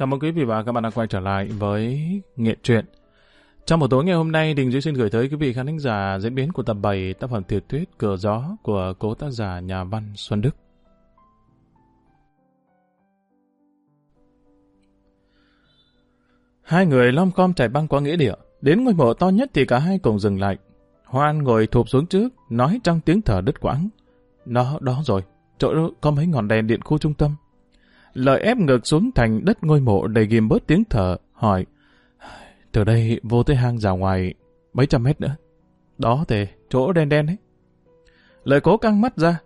Chào mừng quý vị và các bạn đã quay trở lại với Nghệ truyện. Trong một tối ngày hôm nay, Đình Duy xin gửi tới quý vị khán thính giả diễn biến của tập 7 tác phẩm tiểu thuyết Cờ Gió của cố tác giả nhà văn Xuân Đức. Hai người lom com chạy băng qua nghĩa địa. Đến ngôi mộ to nhất thì cả hai cùng dừng lại. Hoan ngồi thụp xuống trước, nói trong tiếng thở đứt quãng. Nó đó rồi, chỗ đó có mấy ngọn đèn điện khu trung tâm. Lợi ép ngược xuống thành đất ngôi mộ đầy ghim bớt tiếng thở, hỏi. Từ đây vô tới hang rào ngoài mấy trăm mét nữa. Đó thì chỗ đen đen ấy. Lợi cố căng mắt ra.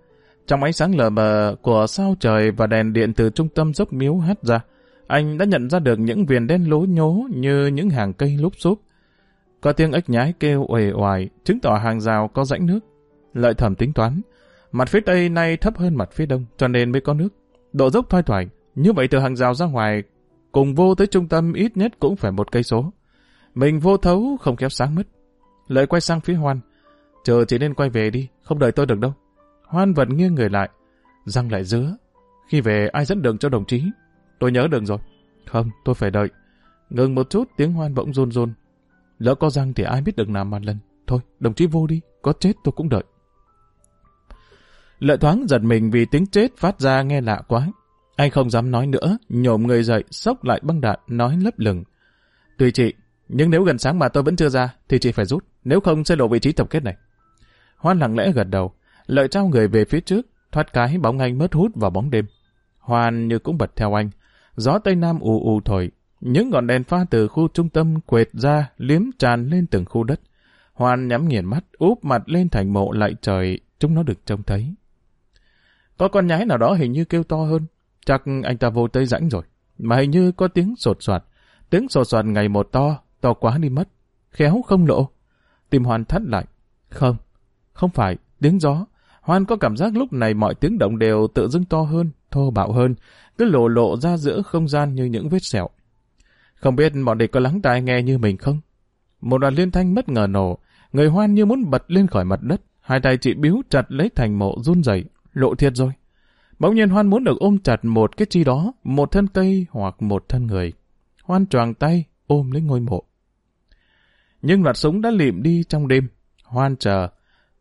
Trong ánh sáng lờ mờ của sao trời và đèn điện từ trung tâm dốc miếu hắt ra, anh đã nhận ra được những viền đen lố nhố như những hàng cây lúp xúp. Có tiếng ếch nhái kêu uể oải, chứng tỏ hàng rào có rãnh nước. Lợi thẩm tính toán, mặt phía tây nay thấp hơn mặt phía đông, cho nên mới có nước. Độ dốc thoai thoải, như vậy từ hàng rào ra ngoài, cùng vô tới trung tâm ít nhất cũng phải một cây số. Mình vô thấu không kéo sáng mất. Lợi quay sang phía Hoan. Chờ chị nên quay về đi, không đợi tôi được đâu. Hoan vẫn nghiêng người lại, răng lại dứa. Khi về ai dẫn đường cho đồng chí? Tôi nhớ đường rồi. Không, tôi phải đợi. Ngừng một chút tiếng Hoan bỗng run run. Lỡ có răng thì ai biết được nào mà lần. Thôi, đồng chí vô đi, có chết tôi cũng đợi. Lợi thoáng giật mình vì tiếng chết phát ra nghe lạ quá. Anh không dám nói nữa, nhổm người dậy, sốc lại băng đạn, nói lấp lửng. Tùy chị, nhưng nếu gần sáng mà tôi vẫn chưa ra, thì chị phải rút, nếu không sẽ lộ vị trí tập kết này. Hoan lặng lẽ gật đầu, lợi trao người về phía trước, thoát cái bóng anh mất hút vào bóng đêm. Hoan như cũng bật theo anh, gió tây nam ù ù thổi, những ngọn đèn pha từ khu trung tâm quệt ra, liếm tràn lên từng khu đất. Hoan nhắm nghiền mắt, úp mặt lên thành mộ lại trời, chúng nó được trông thấy. Có con nhái nào đó hình như kêu to hơn, chắc anh ta vô tới rãnh rồi, mà hình như có tiếng sột soạt, tiếng sột soạt ngày một to, to quá đi mất, khéo không lộ. tìm Hoan thắt lại, không, không phải, tiếng gió. Hoan có cảm giác lúc này mọi tiếng động đều tự dưng to hơn, thô bạo hơn, cứ lộ lộ ra giữa không gian như những vết sẹo. Không biết bọn địch có lắng tai nghe như mình không? Một đoàn liên thanh bất ngờ nổ, người Hoan như muốn bật lên khỏi mặt đất, hai tay chị biếu chặt lấy thành mộ run rẩy, lộ thiệt rồi. Bỗng nhiên Hoan muốn được ôm chặt một cái chi đó, một thân cây hoặc một thân người. Hoan choàng tay, ôm lấy ngôi mộ. Nhưng loạt súng đã lịm đi trong đêm. Hoan chờ,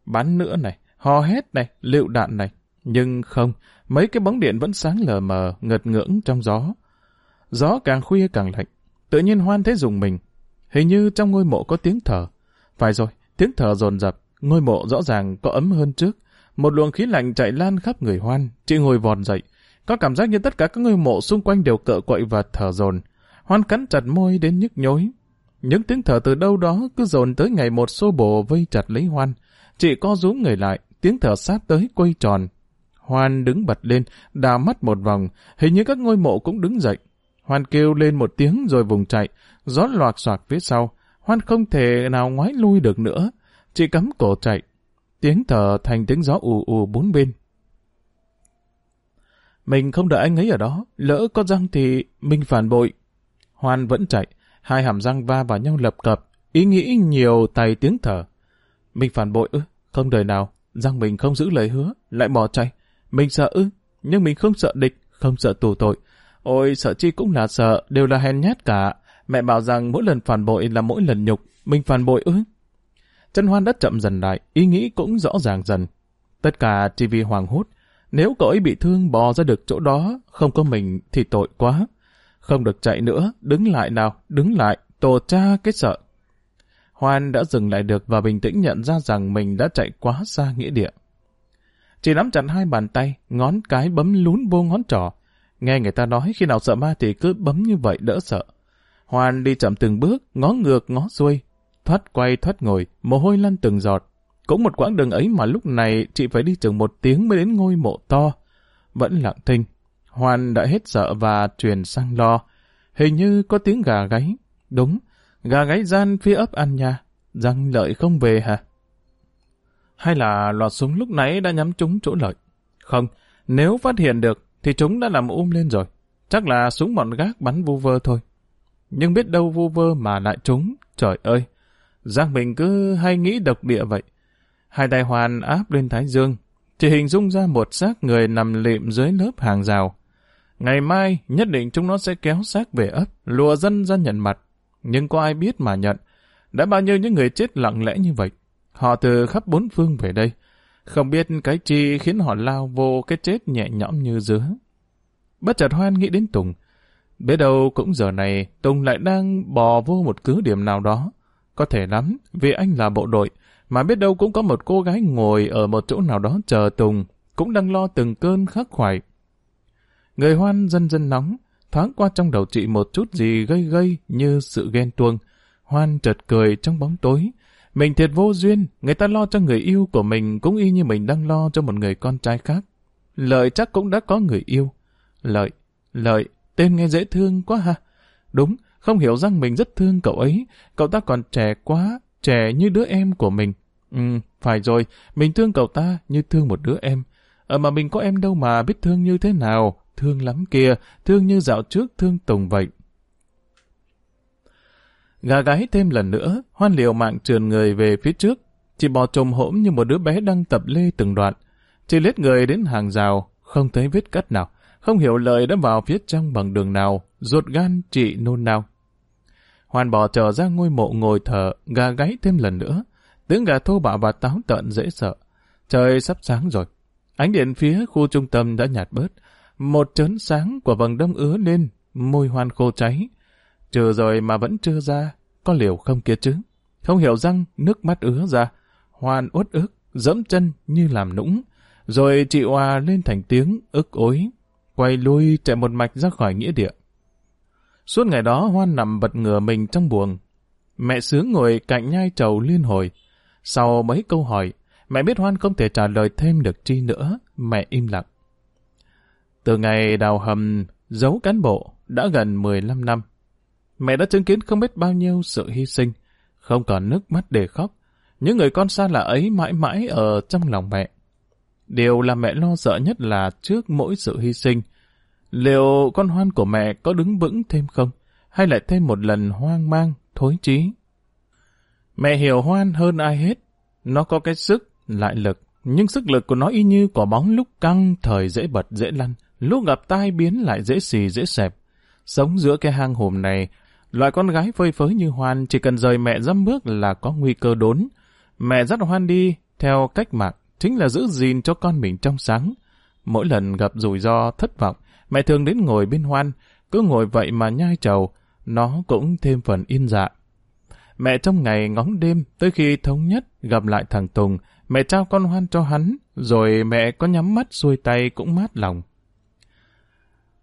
bắn nữa này, hò hét này, lựu đạn này. Nhưng không, mấy cái bóng điện vẫn sáng lờ mờ, ngật ngưỡng trong gió. Gió càng khuya càng lạnh. Tự nhiên Hoan thấy dùng mình. Hình như trong ngôi mộ có tiếng thở. Phải rồi, tiếng thở dồn dập, ngôi mộ rõ ràng có ấm hơn trước. Một luồng khí lạnh chạy lan khắp người Hoan, chị ngồi vòn dậy. Có cảm giác như tất cả các ngôi mộ xung quanh đều cợ quậy và thở dồn. Hoan cắn chặt môi đến nhức nhối. Những tiếng thở từ đâu đó cứ dồn tới ngày một xô bồ vây chặt lấy Hoan. Chị co rúm người lại, tiếng thở sát tới quay tròn. Hoan đứng bật lên, đào mắt một vòng, hình như các ngôi mộ cũng đứng dậy. Hoan kêu lên một tiếng rồi vùng chạy, gió loạt soạt phía sau. Hoan không thể nào ngoái lui được nữa. Chị cắm cổ chạy. Tiếng thở thành tiếng gió ù ù bốn bên. Mình không đợi anh ấy ở đó, lỡ có răng thì mình phản bội. Hoan vẫn chạy, hai hàm răng va vào nhau lập cập, ý nghĩ nhiều tay tiếng thở. Mình phản bội ư, không đời nào, răng mình không giữ lời hứa, lại bỏ chạy. Mình sợ ư, nhưng mình không sợ địch, không sợ tù tội. Ôi, sợ chi cũng là sợ, đều là hèn nhát cả. Mẹ bảo rằng mỗi lần phản bội là mỗi lần nhục, mình phản bội ư. Chân hoan đất chậm dần lại, ý nghĩ cũng rõ ràng dần. Tất cả chỉ vì hoàng hốt. Nếu cậu ấy bị thương bò ra được chỗ đó, không có mình thì tội quá. Không được chạy nữa, đứng lại nào, đứng lại, tổ cha cái sợ. Hoan đã dừng lại được và bình tĩnh nhận ra rằng mình đã chạy quá xa nghĩa địa. Chỉ nắm chặt hai bàn tay, ngón cái bấm lún vô ngón trỏ. Nghe người ta nói khi nào sợ ma thì cứ bấm như vậy đỡ sợ. Hoan đi chậm từng bước, ngó ngược ngó xuôi, thoát quay thoát ngồi, mồ hôi lăn từng giọt. Cũng một quãng đường ấy mà lúc này chị phải đi chừng một tiếng mới đến ngôi mộ to. Vẫn lặng thinh. hoàn đã hết sợ và truyền sang lo. Hình như có tiếng gà gáy. Đúng, gà gáy gian phía ấp ăn nha. Răng lợi không về hả? Hay là loạt súng lúc nãy đã nhắm trúng chỗ lợi? Không, nếu phát hiện được thì chúng đã làm um lên rồi. Chắc là súng bọn gác bắn vu vơ thôi. Nhưng biết đâu vu vơ mà lại trúng. Trời ơi! Giang mình cứ hay nghĩ độc địa vậy. Hai tay hoàn áp lên thái dương. Chỉ hình dung ra một xác người nằm lịm dưới lớp hàng rào. Ngày mai, nhất định chúng nó sẽ kéo xác về ấp, lùa dân ra nhận mặt. Nhưng có ai biết mà nhận. Đã bao nhiêu những người chết lặng lẽ như vậy. Họ từ khắp bốn phương về đây. Không biết cái chi khiến họ lao vô cái chết nhẹ nhõm như dứa. Bất chợt Hoan nghĩ đến Tùng. Biết đâu cũng giờ này Tùng lại đang bò vô một cứ điểm nào đó. Có thể lắm, vì anh là bộ đội, mà biết đâu cũng có một cô gái ngồi ở một chỗ nào đó chờ Tùng, cũng đang lo từng cơn khắc khoải. Người hoan dân dân nóng, thoáng qua trong đầu chị một chút gì gây gây như sự ghen tuông. Hoan chợt cười trong bóng tối. Mình thiệt vô duyên, người ta lo cho người yêu của mình cũng y như mình đang lo cho một người con trai khác. Lợi chắc cũng đã có người yêu. Lợi, lợi, tên nghe dễ thương quá ha. Đúng, không hiểu rằng mình rất thương cậu ấy, cậu ta còn trẻ quá, trẻ như đứa em của mình. Ừ, phải rồi, mình thương cậu ta như thương một đứa em. Ở ờ, mà mình có em đâu mà biết thương như thế nào, thương lắm kia, thương như dạo trước thương Tùng vậy. Gà gáy thêm lần nữa, hoan liều mạng trườn người về phía trước. Chị bò trồm hổm như một đứa bé đang tập lê từng đoạn. Chị lết người đến hàng rào, không thấy vết cắt nào. Không hiểu lời đã vào phía trong bằng đường nào, ruột gan chị nôn nào. Hoàn bỏ trở ra ngôi mộ ngồi thở, gà gáy thêm lần nữa. Tiếng gà thô bạo và táo tợn dễ sợ. Trời sắp sáng rồi. Ánh điện phía khu trung tâm đã nhạt bớt. Một chớn sáng của vầng đông ứa lên, môi hoan khô cháy. Trừ rồi mà vẫn chưa ra, có liều không kia chứ. Không hiểu răng, nước mắt ứa ra. Hoan uất ức, dẫm chân như làm nũng. Rồi chị hòa lên thành tiếng ức ối. Quay lui chạy một mạch ra khỏi nghĩa địa. Suốt ngày đó Hoan nằm bật ngửa mình trong buồng. Mẹ sướng ngồi cạnh nhai trầu liên hồi. Sau mấy câu hỏi, mẹ biết Hoan không thể trả lời thêm được chi nữa, mẹ im lặng. Từ ngày đào hầm, giấu cán bộ, đã gần 15 năm. Mẹ đã chứng kiến không biết bao nhiêu sự hy sinh, không còn nước mắt để khóc. Những người con xa lạ ấy mãi mãi ở trong lòng mẹ. Điều làm mẹ lo sợ nhất là trước mỗi sự hy sinh, liệu con hoan của mẹ có đứng vững thêm không? Hay lại thêm một lần hoang mang, thối chí? Mẹ hiểu hoan hơn ai hết. Nó có cái sức, lại lực. Nhưng sức lực của nó y như quả bóng lúc căng, thời dễ bật, dễ lăn. Lúc gặp tai biến lại dễ xì, dễ xẹp. Sống giữa cái hang hùm này, loại con gái phơi phới như Hoan chỉ cần rời mẹ dăm bước là có nguy cơ đốn. Mẹ dắt Hoan đi, theo cách mạng, chính là giữ gìn cho con mình trong sáng. Mỗi lần gặp rủi ro, thất vọng, Mẹ thường đến ngồi bên hoan, cứ ngồi vậy mà nhai trầu, nó cũng thêm phần yên dạ. Mẹ trong ngày ngóng đêm, tới khi thống nhất gặp lại thằng Tùng, mẹ trao con hoan cho hắn, rồi mẹ có nhắm mắt xuôi tay cũng mát lòng.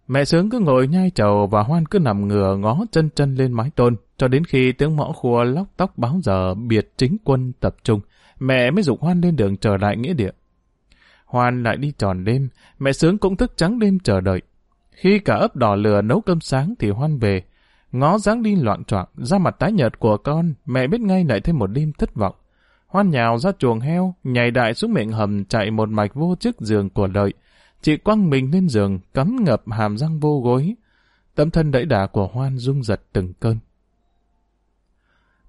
Mẹ sướng cứ ngồi nhai trầu và hoan cứ nằm ngửa ngó chân chân lên mái tôn, cho đến khi tiếng mõ khua lóc tóc báo giờ biệt chính quân tập trung, mẹ mới dục hoan lên đường trở lại nghĩa địa. Hoan lại đi tròn đêm, mẹ sướng cũng thức trắng đêm chờ đợi. Khi cả ấp đỏ lửa nấu cơm sáng thì Hoan về. Ngó dáng đi loạn troạn, ra mặt tái nhợt của con, mẹ biết ngay lại thêm một đêm thất vọng. Hoan nhào ra chuồng heo, nhảy đại xuống miệng hầm chạy một mạch vô chiếc giường của lợi. Chị quăng mình lên giường, cắm ngập hàm răng vô gối. Tâm thân đẩy đà của Hoan rung giật từng cơn.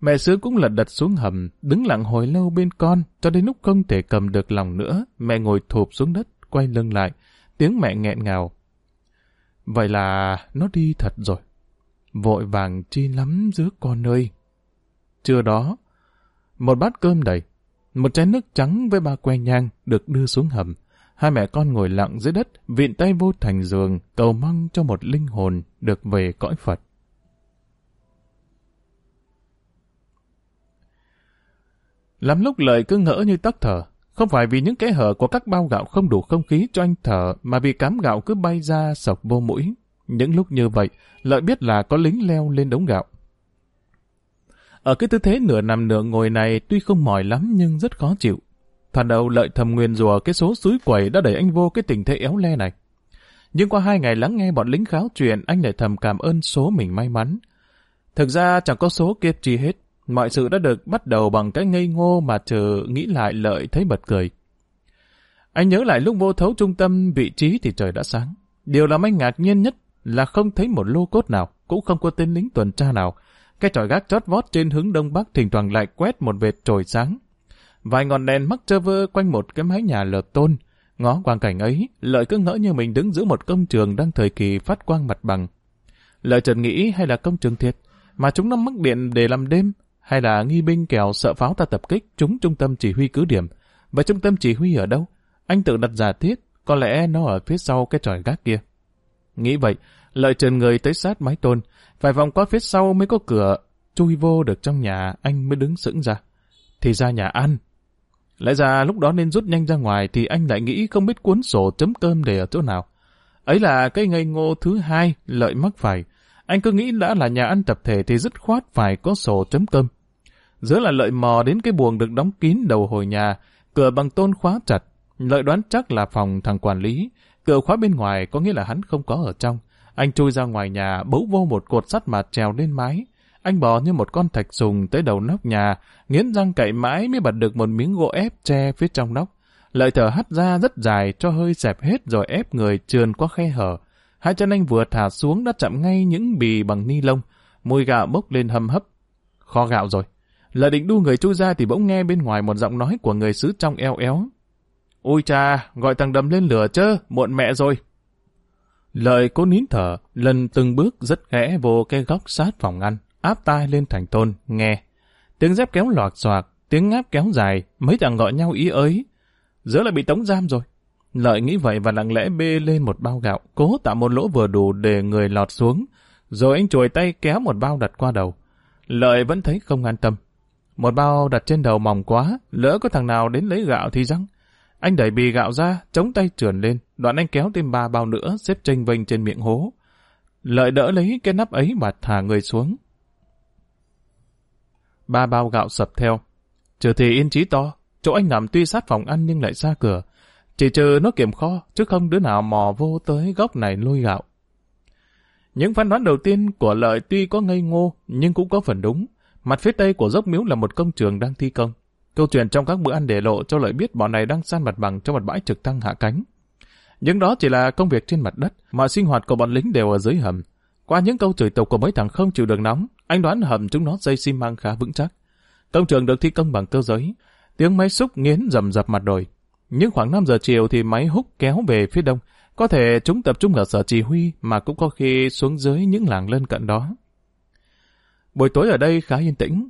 Mẹ sứ cũng lật đật xuống hầm, đứng lặng hồi lâu bên con, cho đến lúc không thể cầm được lòng nữa, mẹ ngồi thụp xuống đất, quay lưng lại, tiếng mẹ nghẹn ngào. Vậy là nó đi thật rồi. Vội vàng chi lắm giữa con ơi. Trưa đó, một bát cơm đầy, một chén nước trắng với ba que nhang được đưa xuống hầm. Hai mẹ con ngồi lặng dưới đất, viện tay vô thành giường, cầu mong cho một linh hồn được về cõi Phật. Lắm lúc lời cứ ngỡ như tắc thở, không phải vì những kẽ hở của các bao gạo không đủ không khí cho anh thở, mà vì cám gạo cứ bay ra sọc vô mũi. Những lúc như vậy, lợi biết là có lính leo lên đống gạo. Ở cái tư thế nửa nằm nửa ngồi này tuy không mỏi lắm nhưng rất khó chịu. Thoạt đầu lợi thầm nguyên rùa cái số suối quẩy đã đẩy anh vô cái tình thế éo le này. Nhưng qua hai ngày lắng nghe bọn lính kháo chuyện, anh lại thầm cảm ơn số mình may mắn. Thực ra chẳng có số kiếp chi hết. Mọi sự đã được bắt đầu bằng cái ngây ngô mà chờ nghĩ lại lợi thấy bật cười. Anh nhớ lại lúc vô thấu trung tâm vị trí thì trời đã sáng. Điều làm anh ngạc nhiên nhất là không thấy một lô cốt nào, cũng không có tên lính tuần tra nào. Cái tròi gác chót vót trên hướng đông bắc thỉnh thoảng lại quét một vệt trồi sáng. Vài ngọn đèn mắc trơ vơ quanh một cái mái nhà lợp tôn. Ngó quang cảnh ấy, lợi cứ ngỡ như mình đứng giữa một công trường đang thời kỳ phát quang mặt bằng. Lợi chợt nghĩ hay là công trường thiệt, mà chúng nó mắc điện để làm đêm, hay là nghi binh kèo sợ pháo ta tập kích chúng trung tâm chỉ huy cứ điểm. và trung tâm chỉ huy ở đâu? Anh tự đặt giả thiết, có lẽ nó ở phía sau cái tròi gác kia. Nghĩ vậy, lợi trần người tới sát mái tôn, phải vòng qua phía sau mới có cửa, chui vô được trong nhà, anh mới đứng sững ra. Thì ra nhà ăn. Lẽ ra lúc đó nên rút nhanh ra ngoài thì anh lại nghĩ không biết cuốn sổ chấm cơm để ở chỗ nào. Ấy là cái ngây ngô thứ hai, lợi mắc phải. Anh cứ nghĩ đã là nhà ăn tập thể thì dứt khoát phải có sổ chấm cơm. Giữa là lợi mò đến cái buồng được đóng kín đầu hồi nhà, cửa bằng tôn khóa chặt. Lợi đoán chắc là phòng thằng quản lý. Cửa khóa bên ngoài có nghĩa là hắn không có ở trong. Anh chui ra ngoài nhà, bấu vô một cột sắt mà trèo lên mái. Anh bò như một con thạch sùng tới đầu nóc nhà, nghiến răng cậy mãi mới bật được một miếng gỗ ép che phía trong nóc. Lợi thở hắt ra rất dài cho hơi xẹp hết rồi ép người trườn qua khe hở. Hai chân anh vừa thả xuống đã chạm ngay những bì bằng ni lông. Mùi gạo bốc lên hầm hấp. Kho gạo rồi. Lợi định đu người chui ra thì bỗng nghe bên ngoài một giọng nói của người xứ trong eo éo. Ôi cha, gọi thằng đầm lên lửa chớ, muộn mẹ rồi. Lợi cố nín thở, lần từng bước rất khẽ vô cái góc sát phòng ăn, áp tai lên thành tôn, nghe. Tiếng dép kéo loạt xoạc, tiếng ngáp kéo dài, mấy thằng gọi nhau ý ới. Giữa lại bị tống giam rồi. Lợi nghĩ vậy và lặng lẽ bê lên một bao gạo, cố tạo một lỗ vừa đủ để người lọt xuống. Rồi anh chuồi tay kéo một bao đặt qua đầu. Lợi vẫn thấy không an tâm. Một bao đặt trên đầu mỏng quá, lỡ có thằng nào đến lấy gạo thì răng. Anh đẩy bì gạo ra, chống tay trườn lên, đoạn anh kéo thêm ba bao nữa xếp tranh vênh trên miệng hố. Lợi đỡ lấy cái nắp ấy mà thả người xuống. Ba bao gạo sập theo. Trừ thì yên trí to, chỗ anh nằm tuy sát phòng ăn nhưng lại xa cửa. Chỉ trừ nó kiểm kho, chứ không đứa nào mò vô tới góc này lôi gạo. Những phán đoán đầu tiên của lợi tuy có ngây ngô, nhưng cũng có phần đúng. Mặt phía tây của dốc miếu là một công trường đang thi công. Câu chuyện trong các bữa ăn để lộ cho lợi biết bọn này đang san mặt bằng cho một bãi trực thăng hạ cánh. Nhưng đó chỉ là công việc trên mặt đất, mà sinh hoạt của bọn lính đều ở dưới hầm. Qua những câu chửi tục của mấy thằng không chịu được nóng, anh đoán hầm chúng nó dây xi măng khá vững chắc. Công trường được thi công bằng cơ giới, tiếng máy xúc nghiến rầm rập mặt đồi. Nhưng khoảng 5 giờ chiều thì máy hút kéo về phía đông, có thể chúng tập trung ở sở chỉ huy mà cũng có khi xuống dưới những làng lân cận đó. Buổi tối ở đây khá yên tĩnh,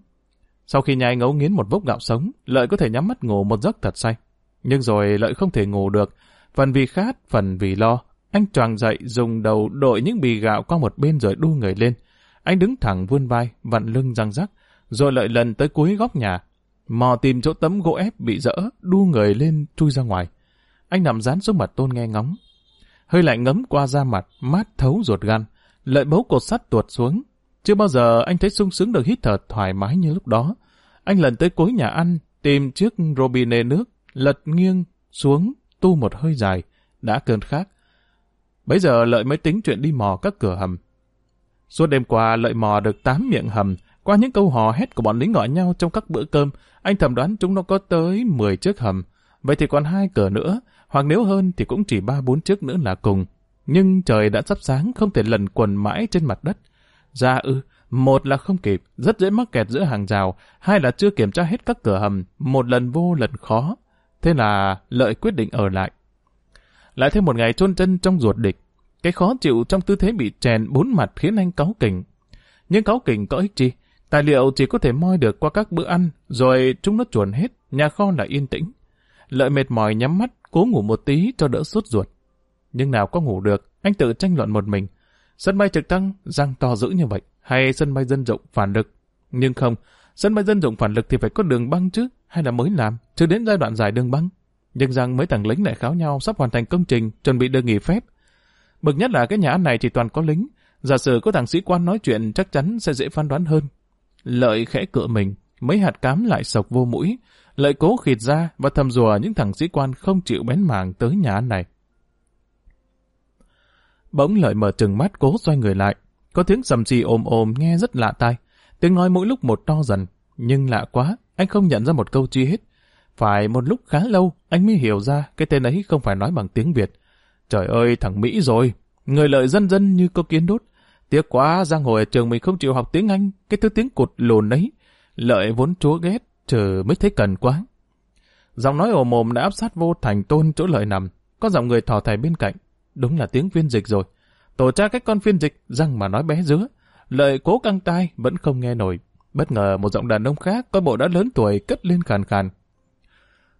sau khi nhai ngấu nghiến một vốc gạo sống, Lợi có thể nhắm mắt ngủ một giấc thật say. Nhưng rồi Lợi không thể ngủ được, phần vì khát, phần vì lo. Anh choàng dậy dùng đầu đội những bì gạo qua một bên rồi đu người lên. Anh đứng thẳng vươn vai, vặn lưng răng rắc, rồi Lợi lần tới cuối góc nhà. Mò tìm chỗ tấm gỗ ép bị rỡ, đu người lên chui ra ngoài. Anh nằm dán xuống mặt tôn nghe ngóng. Hơi lạnh ngấm qua da mặt, mát thấu ruột gan. Lợi bấu cột sắt tuột xuống, chưa bao giờ anh thấy sung sướng được hít thở thoải mái như lúc đó. Anh lần tới cuối nhà ăn, tìm chiếc robinet nước, lật nghiêng, xuống, tu một hơi dài, đã cơn khát. Bây giờ Lợi mới tính chuyện đi mò các cửa hầm. Suốt đêm qua Lợi mò được tám miệng hầm, qua những câu hò hét của bọn lính gọi nhau trong các bữa cơm, anh thầm đoán chúng nó có tới 10 chiếc hầm. Vậy thì còn hai cửa nữa, hoặc nếu hơn thì cũng chỉ ba bốn chiếc nữa là cùng. Nhưng trời đã sắp sáng không thể lần quần mãi trên mặt đất. Ra ư, một là không kịp, rất dễ mắc kẹt giữa hàng rào, hai là chưa kiểm tra hết các cửa hầm, một lần vô lần khó. Thế là lợi quyết định ở lại. Lại thêm một ngày chôn chân trong ruột địch, cái khó chịu trong tư thế bị chèn bốn mặt khiến anh cáu kỉnh. Nhưng cáu kỉnh có ích chi? Tài liệu chỉ có thể moi được qua các bữa ăn, rồi chúng nó chuồn hết, nhà kho lại yên tĩnh. Lợi mệt mỏi nhắm mắt, cố ngủ một tí cho đỡ sốt ruột. Nhưng nào có ngủ được, anh tự tranh luận một mình. Sân bay trực thăng răng to dữ như vậy, hay sân bay dân dụng phản lực? Nhưng không, sân bay dân dụng phản lực thì phải có đường băng chứ, hay là mới làm, chưa đến giai đoạn dài đường băng. Nhưng rằng mấy thằng lính lại kháo nhau sắp hoàn thành công trình, chuẩn bị được nghỉ phép. Bực nhất là cái nhà ăn này chỉ toàn có lính, giả sử có thằng sĩ quan nói chuyện chắc chắn sẽ dễ phán đoán hơn. Lợi khẽ cựa mình, mấy hạt cám lại sộc vô mũi, lợi cố khịt ra và thầm rùa những thằng sĩ quan không chịu bén màng tới nhà ăn này. Bỗng lợi mở trừng mắt cố xoay người lại. Có tiếng sầm xì ồm ồm nghe rất lạ tai. Tiếng nói mỗi lúc một to dần. Nhưng lạ quá, anh không nhận ra một câu chi hết. Phải một lúc khá lâu, anh mới hiểu ra cái tên ấy không phải nói bằng tiếng Việt. Trời ơi, thằng Mỹ rồi. Người lợi dân dân như có kiến đốt. Tiếc quá, giang hồ ở trường mình không chịu học tiếng Anh, cái thứ tiếng cụt lồn ấy. Lợi vốn chúa ghét, chờ mới thấy cần quá. Giọng nói ồ mồm đã áp sát vô thành tôn chỗ lợi nằm. có giọng người thò thẻ bên cạnh. Đúng là tiếng phiên dịch rồi. Tổ cha cách con phiên dịch, răng mà nói bé dứa. Lợi cố căng tai, vẫn không nghe nổi. Bất ngờ một giọng đàn ông khác, có bộ đã lớn tuổi, cất lên khàn khàn.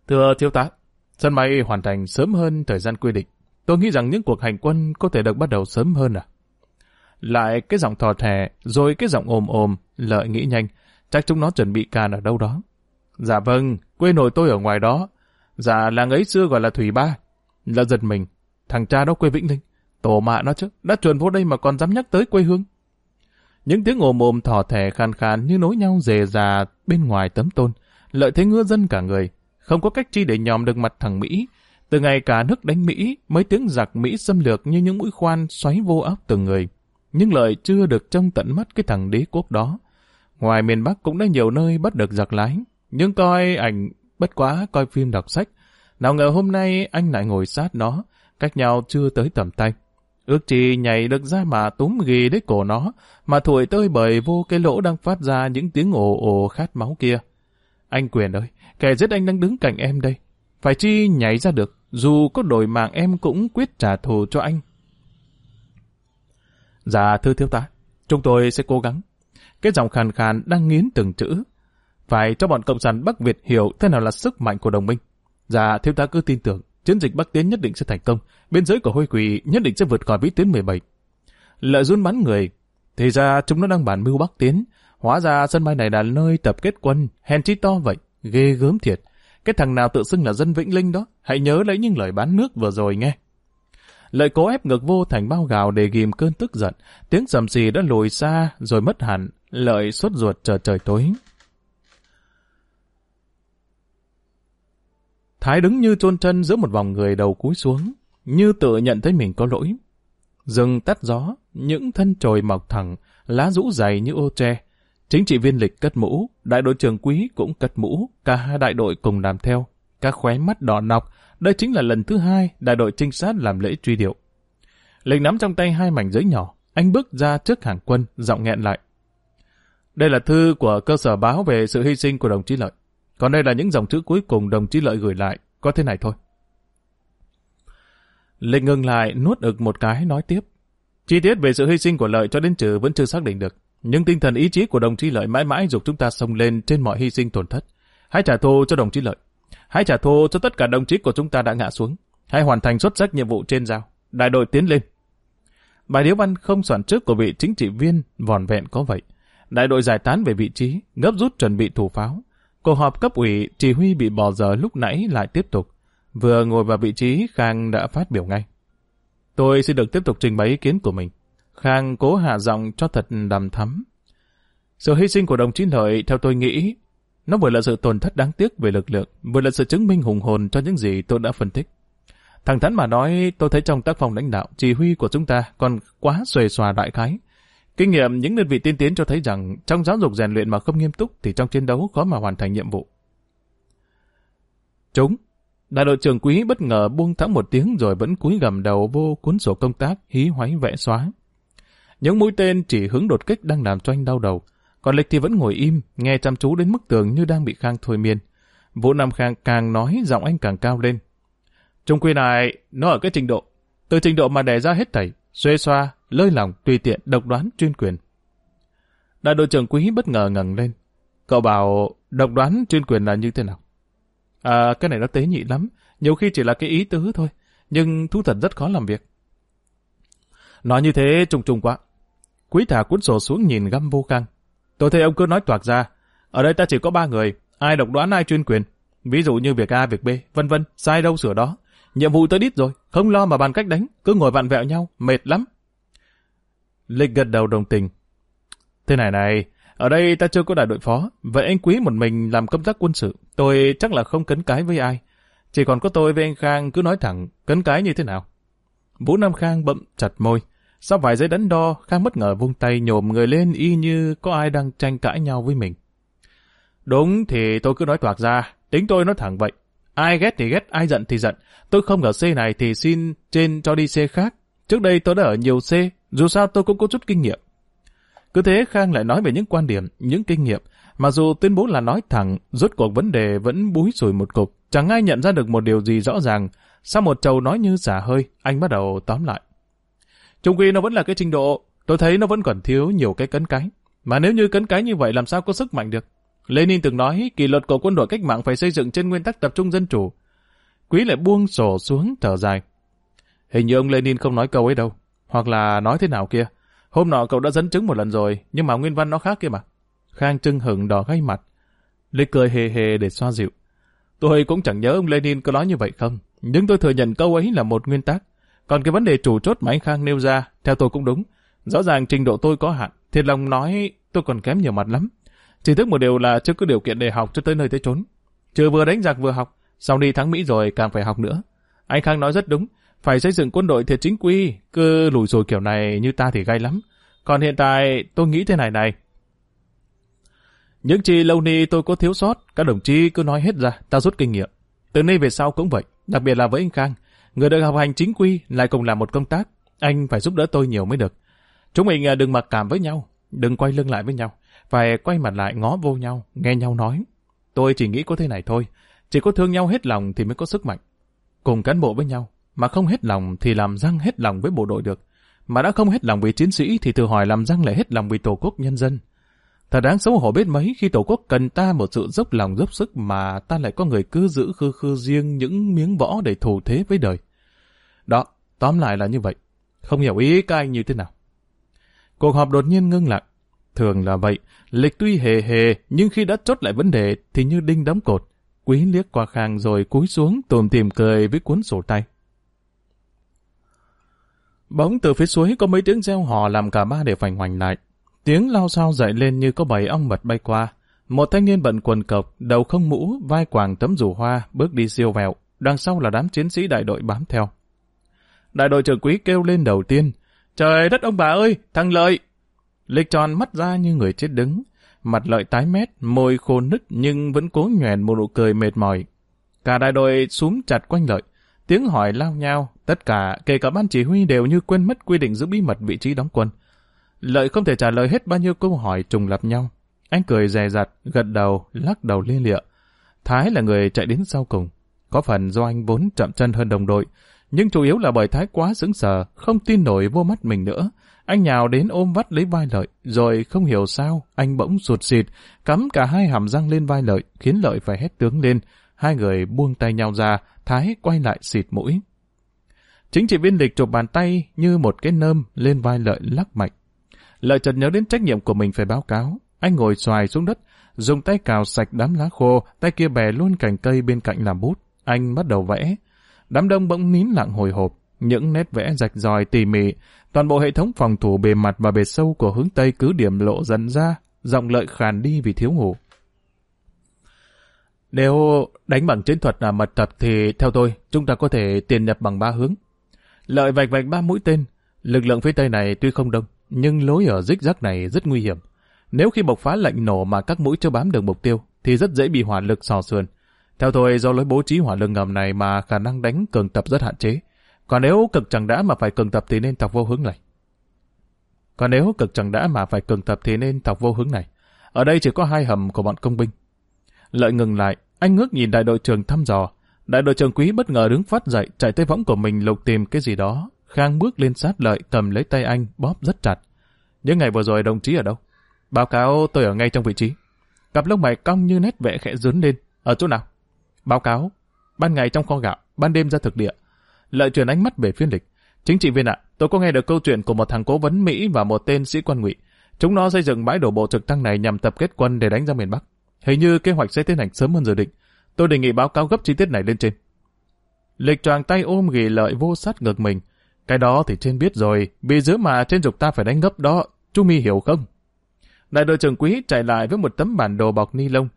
Thưa thiếu tá, sân bay hoàn thành sớm hơn thời gian quy định. Tôi nghĩ rằng những cuộc hành quân có thể được bắt đầu sớm hơn à? Lại cái giọng thò thẻ, rồi cái giọng ồm ồm, lợi nghĩ nhanh, chắc chúng nó chuẩn bị can ở đâu đó. Dạ vâng, quê nội tôi ở ngoài đó. Dạ làng ấy xưa gọi là Thủy Ba. Là giật mình, thằng cha đó quê Vĩnh Linh. Tổ mạ nó chứ, đã chuẩn vô đây mà còn dám nhắc tới quê hương. Những tiếng ồm ồm thỏ thẻ khàn khàn như nối nhau dề già bên ngoài tấm tôn. Lợi thế ngứa dân cả người. Không có cách chi để nhòm được mặt thằng Mỹ. Từ ngày cả nước đánh Mỹ, mấy tiếng giặc Mỹ xâm lược như những mũi khoan xoáy vô óc từng người. Nhưng lợi chưa được trông tận mắt cái thằng đế quốc đó. Ngoài miền Bắc cũng đã nhiều nơi bắt được giặc lái. Nhưng coi ảnh, bất quá coi phim đọc sách. Nào ngờ hôm nay anh lại ngồi sát nó, cách nhau chưa tới tầm tay. Ước chi nhảy được ra mà túm ghì đến cổ nó, mà thổi tơi bời vô cái lỗ đang phát ra những tiếng ồ ồ khát máu kia. Anh Quyền ơi, kẻ giết anh đang đứng cạnh em đây. Phải chi nhảy ra được, dù có đổi mạng em cũng quyết trả thù cho anh. Dạ thưa thiếu tá, chúng tôi sẽ cố gắng. Cái giọng khàn khàn đang nghiến từng chữ. Phải cho bọn Cộng sản Bắc Việt hiểu thế nào là sức mạnh của đồng minh. Dạ thiếu tá cứ tin tưởng, chiến dịch Bắc Tiến nhất định sẽ thành công, biên giới của hôi quỷ nhất định sẽ vượt khỏi vĩ tuyến 17. Lợi run bắn người, thì ra chúng nó đang bản mưu Bắc Tiến, hóa ra sân bay này là nơi tập kết quân, hèn chi to vậy, ghê gớm thiệt. Cái thằng nào tự xưng là dân Vĩnh Linh đó, hãy nhớ lấy những lời bán nước vừa rồi nghe. Lợi cố ép ngực vô thành bao gạo để ghim cơn tức giận, tiếng sầm xì đã lùi xa rồi mất hẳn, lợi suốt ruột chờ trời tối. Thái đứng như chôn chân giữa một vòng người đầu cúi xuống, như tự nhận thấy mình có lỗi. Rừng tắt gió, những thân trồi mọc thẳng, lá rũ dày như ô tre. Chính trị viên lịch cất mũ, đại đội trưởng quý cũng cất mũ, cả hai đại đội cùng làm theo. Các khóe mắt đỏ nọc, đây chính là lần thứ hai đại đội trinh sát làm lễ truy điệu. lệnh nắm trong tay hai mảnh giấy nhỏ, anh bước ra trước hàng quân, giọng nghẹn lại. Đây là thư của cơ sở báo về sự hy sinh của đồng chí Lợi. Còn đây là những dòng chữ cuối cùng đồng chí Lợi gửi lại, có thế này thôi. lệnh ngừng lại, nuốt ực một cái, nói tiếp. Chi tiết về sự hy sinh của Lợi cho đến trừ vẫn chưa xác định được. Nhưng tinh thần ý chí của đồng chí Lợi mãi mãi dục chúng ta sông lên trên mọi hy sinh tổn thất. Hãy trả thù cho đồng chí Lợi. Hãy trả thù cho tất cả đồng chí của chúng ta đã ngã xuống. Hãy hoàn thành xuất sắc nhiệm vụ trên giao. Đại đội tiến lên. Bài điếu văn không soạn trước của vị chính trị viên vòn vẹn có vậy. Đại đội giải tán về vị trí, gấp rút chuẩn bị thủ pháo. Cuộc họp cấp ủy chỉ huy bị bỏ giờ lúc nãy lại tiếp tục. Vừa ngồi vào vị trí, Khang đã phát biểu ngay. Tôi xin được tiếp tục trình bày ý kiến của mình. Khang cố hạ giọng cho thật đầm thắm. Sự hy sinh của đồng chí Lợi theo tôi nghĩ, nó vừa là sự tổn thất đáng tiếc về lực lượng, vừa là sự chứng minh hùng hồn cho những gì tôi đã phân tích. Thẳng thắn mà nói, tôi thấy trong tác phong lãnh đạo, chỉ huy của chúng ta còn quá xuề xòa đại khái. Kinh nghiệm những đơn vị tiên tiến cho thấy rằng trong giáo dục rèn luyện mà không nghiêm túc thì trong chiến đấu khó mà hoàn thành nhiệm vụ. Chúng, đại đội trưởng quý bất ngờ buông thẳng một tiếng rồi vẫn cúi gầm đầu vô cuốn sổ công tác hí hoáy vẽ xóa. Những mũi tên chỉ hướng đột kích đang làm cho anh đau đầu, còn Lịch thì vẫn ngồi im, nghe chăm chú đến mức tường như đang bị Khang thôi miên. Vũ Nam Khang càng nói giọng anh càng cao lên. Trung quy này, nó ở cái trình độ. Từ trình độ mà đẻ ra hết thảy, xuê xoa, lơi lòng, tùy tiện, độc đoán, chuyên quyền. Đại đội trưởng quý bất ngờ ngẩng lên. Cậu bảo độc đoán chuyên quyền là như thế nào? À, cái này nó tế nhị lắm. Nhiều khi chỉ là cái ý tứ thôi. Nhưng thú thật rất khó làm việc. Nói như thế trùng trùng quá. Quý thả cuốn sổ xuống nhìn găm vô căng. Tôi thấy ông cứ nói toạc ra. Ở đây ta chỉ có ba người. Ai độc đoán ai chuyên quyền. Ví dụ như việc A, việc B, vân vân. Sai đâu sửa đó. Nhiệm vụ tới đít rồi. Không lo mà bàn cách đánh. Cứ ngồi vặn vẹo nhau. Mệt lắm. Lịch gật đầu đồng tình. Thế này này, ở đây ta chưa có đại đội phó, vậy anh quý một mình làm công tác quân sự, tôi chắc là không cấn cái với ai. Chỉ còn có tôi với anh Khang cứ nói thẳng, cấn cái như thế nào. Vũ Nam Khang bậm chặt môi. Sau vài giây đắn đo, Khang bất ngờ vung tay nhổm người lên y như có ai đang tranh cãi nhau với mình. Đúng thì tôi cứ nói toạc ra, tính tôi nói thẳng vậy. Ai ghét thì ghét, ai giận thì giận. Tôi không ở C này thì xin trên cho đi C khác. Trước đây tôi đã ở nhiều C, dù sao tôi cũng có chút kinh nghiệm. Cứ thế Khang lại nói về những quan điểm, những kinh nghiệm, mặc dù tuyên bố là nói thẳng, rốt cuộc vấn đề vẫn búi sùi một cục, chẳng ai nhận ra được một điều gì rõ ràng. Sau một trầu nói như xả hơi, anh bắt đầu tóm lại. Trung quy nó vẫn là cái trình độ, tôi thấy nó vẫn còn thiếu nhiều cái cấn cái. Mà nếu như cấn cái như vậy làm sao có sức mạnh được? Lenin từng nói kỷ luật của quân đội cách mạng phải xây dựng trên nguyên tắc tập trung dân chủ. Quý lại buông sổ xuống thở dài. Hình như ông Lenin không nói câu ấy đâu. Hoặc là nói thế nào kia. Hôm nọ cậu đã dẫn chứng một lần rồi, nhưng mà nguyên văn nó khác kia mà. Khang Trưng hừng đỏ gáy mặt. Lê cười hề hề để xoa dịu. Tôi cũng chẳng nhớ ông Lenin có nói như vậy không, nhưng tôi thừa nhận câu ấy là một nguyên tắc. Còn cái vấn đề chủ chốt mà anh Khang nêu ra, theo tôi cũng đúng. Rõ ràng trình độ tôi có hạn, thiệt lòng nói tôi còn kém nhiều mặt lắm. Chỉ thức một điều là chưa có điều kiện để học cho tới nơi tới trốn. Chưa vừa đánh giặc vừa học, sau đi thắng Mỹ rồi càng phải học nữa. Anh Khang nói rất đúng, phải xây dựng quân đội thiệt chính quy, cứ lùi rồi kiểu này như ta thì gay lắm. Còn hiện tại tôi nghĩ thế này này. Những chi lâu ni tôi có thiếu sót, các đồng chí cứ nói hết ra, ta rút kinh nghiệm. Từ nay về sau cũng vậy, đặc biệt là với anh Khang. Người được học hành chính quy lại cùng làm một công tác, anh phải giúp đỡ tôi nhiều mới được. Chúng mình à, đừng mặc cảm với nhau, đừng quay lưng lại với nhau, phải quay mặt lại ngó vô nhau, nghe nhau nói. Tôi chỉ nghĩ có thế này thôi, chỉ có thương nhau hết lòng thì mới có sức mạnh. Cùng cán bộ với nhau, mà không hết lòng thì làm răng hết lòng với bộ đội được. Mà đã không hết lòng vì chiến sĩ thì tự hỏi làm răng lại hết lòng vì tổ quốc nhân dân. Thật đáng xấu hổ biết mấy khi tổ quốc cần ta một sự dốc lòng dốc sức mà ta lại có người cứ giữ khư khư riêng những miếng võ để thù thế với đời. Đó, tóm lại là như vậy. Không hiểu ý các anh như thế nào. Cuộc họp đột nhiên ngưng lặng. Thường là vậy, lịch tuy hề hề, nhưng khi đã chốt lại vấn đề thì như đinh đóng cột. Quý liếc qua khang rồi cúi xuống tùm tìm cười với cuốn sổ tay. Bỗng từ phía suối có mấy tiếng reo hò làm cả ba đều phải hoành lại. Tiếng lao sao dậy lên như có bầy ong mật bay qua. Một thanh niên bận quần cộc, đầu không mũ, vai quàng tấm rủ hoa, bước đi siêu vẹo. Đằng sau là đám chiến sĩ đại đội bám theo. Đại đội trưởng quý kêu lên đầu tiên. Trời đất ông bà ơi, thằng Lợi! Lịch tròn mắt ra như người chết đứng. Mặt lợi tái mét, môi khô nứt nhưng vẫn cố nhoèn một nụ cười mệt mỏi. Cả đại đội súm chặt quanh lợi. Tiếng hỏi lao nhau, tất cả, kể cả ban chỉ huy đều như quên mất quy định giữ bí mật vị trí đóng quân. Lợi không thể trả lời hết bao nhiêu câu hỏi trùng lập nhau. Anh cười dè dặt, gật đầu, lắc đầu liên lịa. Thái là người chạy đến sau cùng. Có phần do anh vốn chậm chân hơn đồng đội, nhưng chủ yếu là bởi Thái quá sững sờ, không tin nổi vô mắt mình nữa. Anh nhào đến ôm vắt lấy vai lợi, rồi không hiểu sao, anh bỗng sụt xịt, cắm cả hai hàm răng lên vai lợi, khiến lợi phải hét tướng lên. Hai người buông tay nhau ra, Thái quay lại xịt mũi. Chính trị viên lịch chụp bàn tay như một cái nơm lên vai lợi lắc mạnh. Lợi chợt nhớ đến trách nhiệm của mình phải báo cáo. Anh ngồi xoài xuống đất, dùng tay cào sạch đám lá khô, tay kia bè luôn cành cây bên cạnh làm bút. Anh bắt đầu vẽ. Đám đông bỗng nín lặng hồi hộp, những nét vẽ rạch ròi tỉ mỉ, toàn bộ hệ thống phòng thủ bề mặt và bề sâu của hướng Tây cứ điểm lộ dần ra, giọng lợi khàn đi vì thiếu ngủ. Nếu đánh bằng chiến thuật là mật tập thì theo tôi, chúng ta có thể tiền nhập bằng ba hướng. Lợi vạch vạch ba mũi tên, lực lượng phía Tây này tuy không đông, nhưng lối ở rích rắc này rất nguy hiểm. Nếu khi bộc phá lệnh nổ mà các mũi chưa bám được mục tiêu, thì rất dễ bị hỏa lực sò sườn. Theo tôi, do lối bố trí hỏa lực ngầm này mà khả năng đánh cường tập rất hạn chế. Còn nếu cực chẳng đã mà phải cường tập thì nên thọc vô hướng này. Còn nếu cực chẳng đã mà phải cường tập thì nên thọc vô hướng này. Ở đây chỉ có hai hầm của bọn công binh. Lợi ngừng lại, anh ngước nhìn đại đội trưởng thăm dò. Đại đội trưởng quý bất ngờ đứng phát dậy, chạy tới võng của mình lục tìm cái gì đó. Khang bước lên sát lợi, cầm lấy tay anh, bóp rất chặt. Những ngày vừa rồi đồng chí ở đâu? Báo cáo tôi ở ngay trong vị trí. Cặp lông mày cong như nét vẽ khẽ dướn lên. Ở chỗ nào? Báo cáo. Ban ngày trong kho gạo, ban đêm ra thực địa. Lợi chuyển ánh mắt về phiên lịch. Chính trị viên ạ, tôi có nghe được câu chuyện của một thằng cố vấn Mỹ và một tên sĩ quan ngụy. Chúng nó xây dựng bãi đổ bộ trực thăng này nhằm tập kết quân để đánh ra miền Bắc. Hình như kế hoạch sẽ tiến hành sớm hơn dự định. Tôi đề nghị báo cáo gấp chi tiết này lên trên. Lịch choàng tay ôm ghì lợi vô sát ngược mình. Cái đó thì trên biết rồi, vì giữa mà trên dục ta phải đánh gấp đó, chú mi hiểu không? Đại đội trưởng quý chạy lại với một tấm bản đồ bọc ni lông.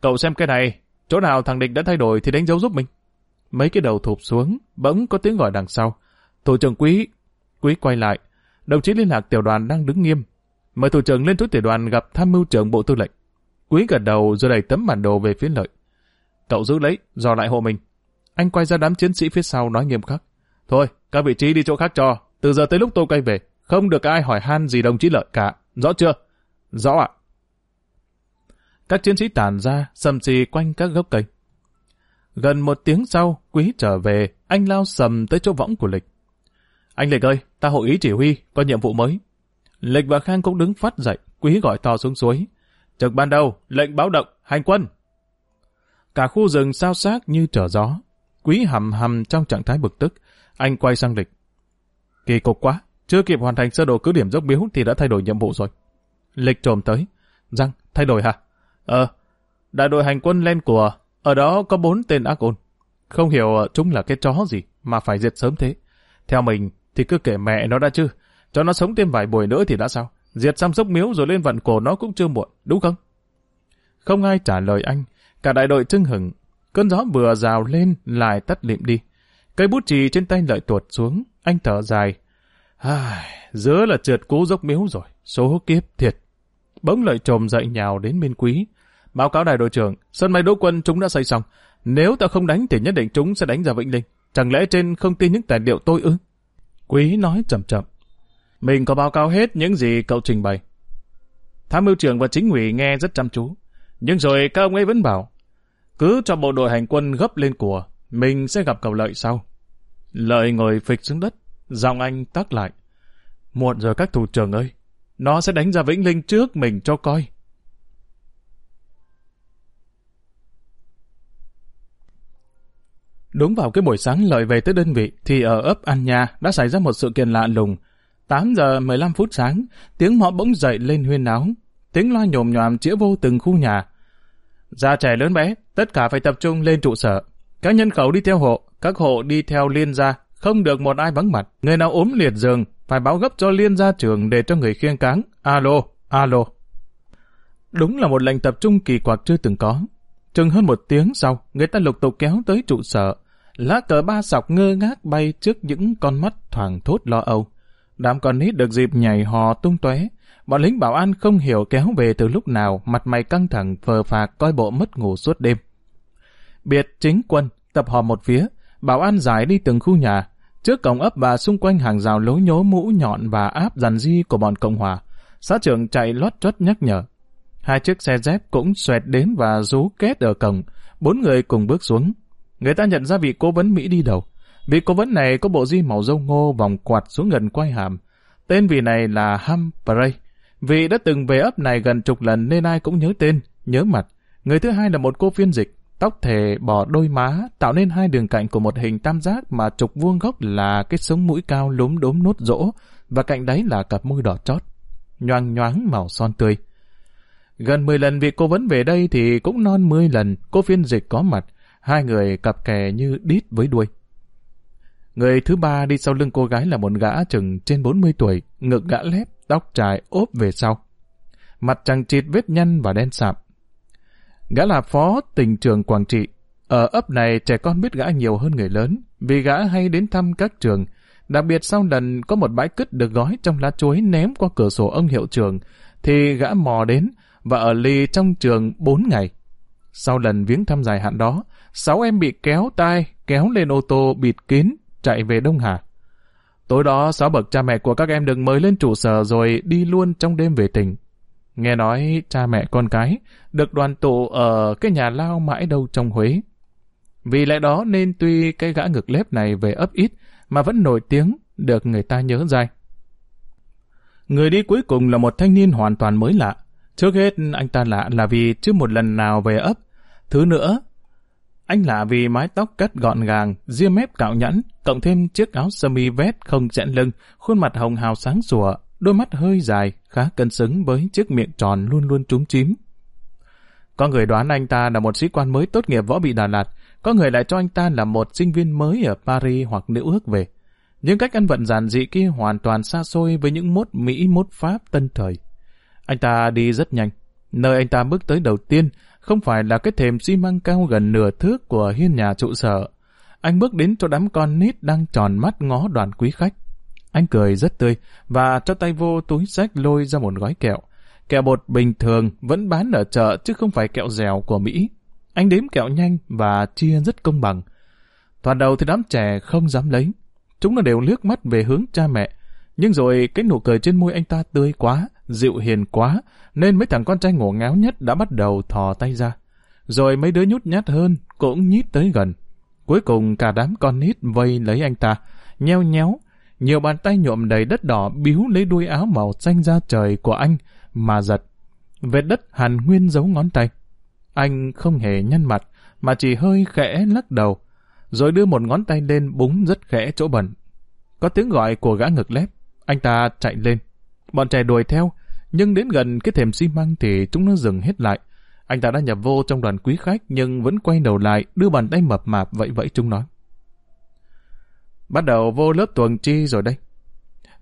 Cậu xem cái này, chỗ nào thằng địch đã thay đổi thì đánh dấu giúp mình. Mấy cái đầu thụp xuống, bỗng có tiếng gọi đằng sau. Thủ trưởng quý, quý quay lại. Đồng chí liên lạc tiểu đoàn đang đứng nghiêm. Mời thủ trưởng lên túi tiểu đoàn gặp tham mưu trưởng bộ tư lệnh. Quý gật đầu rồi đẩy tấm bản đồ về phía lợi. Cậu giữ lấy, dò lại hộ mình. Anh quay ra đám chiến sĩ phía sau nói nghiêm khắc. Thôi, các vị trí đi chỗ khác cho. Từ giờ tới lúc tôi quay về, không được ai hỏi han gì đồng chí lợi cả. Rõ chưa? Rõ ạ. Các chiến sĩ tàn ra, sầm xì quanh các gốc cây. Gần một tiếng sau, quý trở về, anh lao sầm tới chỗ võng của Lịch. Anh Lịch ơi, ta hội ý chỉ huy, có nhiệm vụ mới. Lịch và Khang cũng đứng phát dậy, quý gọi to xuống suối. Trực ban đầu, lệnh báo động, hành quân. Cả khu rừng sao xác như trở gió. Quý hầm hầm trong trạng thái bực tức. Anh quay sang Lịch. Kỳ cục quá, chưa kịp hoàn thành sơ đồ cứ điểm dốc biếu thì đã thay đổi nhiệm vụ rồi. Lịch trồm tới. Răng, thay đổi hả? Ờ, đại đội hành quân lên của, ở đó có bốn tên ác ôn. Không hiểu ờ, chúng là cái chó gì mà phải diệt sớm thế. Theo mình thì cứ kể mẹ nó đã chứ. Cho nó sống thêm vài buổi nữa thì đã sao? Diệt xong dốc miếu rồi lên vận cổ nó cũng chưa muộn, đúng không? Không ai trả lời anh. Cả đại đội chưng hừng. Cơn gió vừa rào lên lại tắt lịm đi. Cây bút chì trên tay lợi tuột xuống. Anh thở dài. Ai, giữa là trượt cú dốc miếu rồi. Số kiếp thiệt. Bỗng lợi trồm dậy nhào đến bên quý. Báo cáo đại đội trưởng, sân bay đỗ quân chúng đã xây xong. Nếu ta không đánh thì nhất định chúng sẽ đánh ra Vĩnh Linh. Chẳng lẽ trên không tin những tài liệu tôi ư? Quý nói chậm chậm. Mình có báo cáo hết những gì cậu trình bày. Tham mưu trưởng và chính ủy nghe rất chăm chú. Nhưng rồi các ông ấy vẫn bảo, cứ cho bộ đội hành quân gấp lên của, mình sẽ gặp cậu lợi sau. Lợi ngồi phịch xuống đất, giọng anh tắc lại. Muộn rồi các thủ trưởng ơi, nó sẽ đánh ra Vĩnh Linh trước mình cho coi. Đúng vào cái buổi sáng lợi về tới đơn vị thì ở ấp An Nha đã xảy ra một sự kiện lạ lùng. 8 giờ 15 phút sáng, tiếng mõ bỗng dậy lên huyên náo. Tiếng loa nhồm nhòm chĩa vô từng khu nhà. Già trẻ lớn bé, tất cả phải tập trung lên trụ sở. Các nhân khẩu đi theo hộ, các hộ đi theo liên gia, không được một ai vắng mặt. Người nào ốm liệt giường, phải báo gấp cho liên gia trưởng để cho người khiêng cáng. Alo, alo. Đúng là một lệnh tập trung kỳ quặc chưa từng có. Chừng hơn một tiếng sau, người ta lục tục kéo tới trụ sở. Lá cờ ba sọc ngơ ngác bay trước những con mắt thoảng thốt lo âu. Đám con nít được dịp nhảy hò tung tóe. Bọn lính bảo an không hiểu kéo về từ lúc nào, mặt mày căng thẳng phờ phạc coi bộ mất ngủ suốt đêm. Biệt chính quân, tập họp một phía, bảo an giải đi từng khu nhà, trước cổng ấp và xung quanh hàng rào lối nhố mũ nhọn và áp dàn di của bọn Cộng Hòa. Xã trưởng chạy lót chót nhắc nhở. Hai chiếc xe dép cũng xoẹt đến và rú kết ở cổng, bốn người cùng bước xuống. Người ta nhận ra vị cố vấn Mỹ đi đầu. Vị cố vấn này có bộ di màu dâu ngô vòng quạt xuống gần quai hàm. Tên vị này là Humphrey. Vị đã từng về ấp này gần chục lần nên ai cũng nhớ tên, nhớ mặt. Người thứ hai là một cô phiên dịch, tóc thề bỏ đôi má, tạo nên hai đường cạnh của một hình tam giác mà trục vuông gốc là cái sống mũi cao lốm đốm nốt rỗ, và cạnh đấy là cặp môi đỏ chót, nhoang nhoáng màu son tươi. Gần 10 lần vị cô vấn về đây thì cũng non 10 lần cô phiên dịch có mặt, hai người cặp kè như đít với đuôi. Người thứ ba đi sau lưng cô gái là một gã chừng trên 40 tuổi, ngực gã lép, tóc trải ốp về sau. Mặt chẳng chịt vết nhăn và đen sạm. Gã là phó tỉnh trường Quảng Trị. Ở ấp này trẻ con biết gã nhiều hơn người lớn, vì gã hay đến thăm các trường. Đặc biệt sau lần có một bãi cứt được gói trong lá chuối ném qua cửa sổ ông hiệu trường, thì gã mò đến và ở ly trong trường 4 ngày. Sau lần viếng thăm dài hạn đó, sáu em bị kéo tai, kéo lên ô tô bịt kín, chạy về Đông Hà. Tối đó, sáu bậc cha mẹ của các em được mời lên trụ sở rồi đi luôn trong đêm về tỉnh. Nghe nói cha mẹ con cái được đoàn tụ ở cái nhà lao mãi đâu trong Huế. Vì lẽ đó nên tuy cái gã ngực lép này về ấp ít mà vẫn nổi tiếng được người ta nhớ dai. Người đi cuối cùng là một thanh niên hoàn toàn mới lạ. Trước hết anh ta lạ là vì chưa một lần nào về ấp. Thứ nữa, anh lạ vì mái tóc cắt gọn gàng, ria mép cạo nhẵn, cộng thêm chiếc áo sơ mi vét không chẽn lưng, khuôn mặt hồng hào sáng sủa, đôi mắt hơi dài, khá cân xứng với chiếc miệng tròn luôn luôn trúng chím. Có người đoán anh ta là một sĩ quan mới tốt nghiệp võ bị Đà Lạt, có người lại cho anh ta là một sinh viên mới ở Paris hoặc nữ ước về. Những cách ăn vận giản dị kia hoàn toàn xa xôi với những mốt Mỹ mốt Pháp tân thời. Anh ta đi rất nhanh. Nơi anh ta bước tới đầu tiên không phải là cái thềm xi măng cao gần nửa thước của hiên nhà trụ sở. Anh bước đến cho đám con nít đang tròn mắt ngó đoàn quý khách. Anh cười rất tươi và cho tay vô túi sách lôi ra một gói kẹo. Kẹo bột bình thường vẫn bán ở chợ chứ không phải kẹo dẻo của Mỹ. Anh đếm kẹo nhanh và chia rất công bằng. Thoạt đầu thì đám trẻ không dám lấy. Chúng nó đều liếc mắt về hướng cha mẹ. Nhưng rồi cái nụ cười trên môi anh ta tươi quá, dịu hiền quá, nên mấy thằng con trai ngổ ngáo nhất đã bắt đầu thò tay ra. rồi mấy đứa nhút nhát hơn cũng nhít tới gần. Cuối cùng cả đám con nít vây lấy anh ta, nheo nhéo, nhiều bàn tay nhuộm đầy đất đỏ biếu lấy đuôi áo màu xanh da trời của anh mà giật. Vết đất hàn nguyên giấu ngón tay. Anh không hề nhăn mặt, mà chỉ hơi khẽ lắc đầu, rồi đưa một ngón tay lên búng rất khẽ chỗ bẩn. Có tiếng gọi của gã ngực lép, anh ta chạy lên. Bọn trẻ đuổi theo, nhưng đến gần cái thềm xi măng thì chúng nó dừng hết lại. Anh ta đã nhập vô trong đoàn quý khách nhưng vẫn quay đầu lại đưa bàn tay mập mạp vậy vậy chúng nói. Bắt đầu vô lớp tuần chi rồi đây.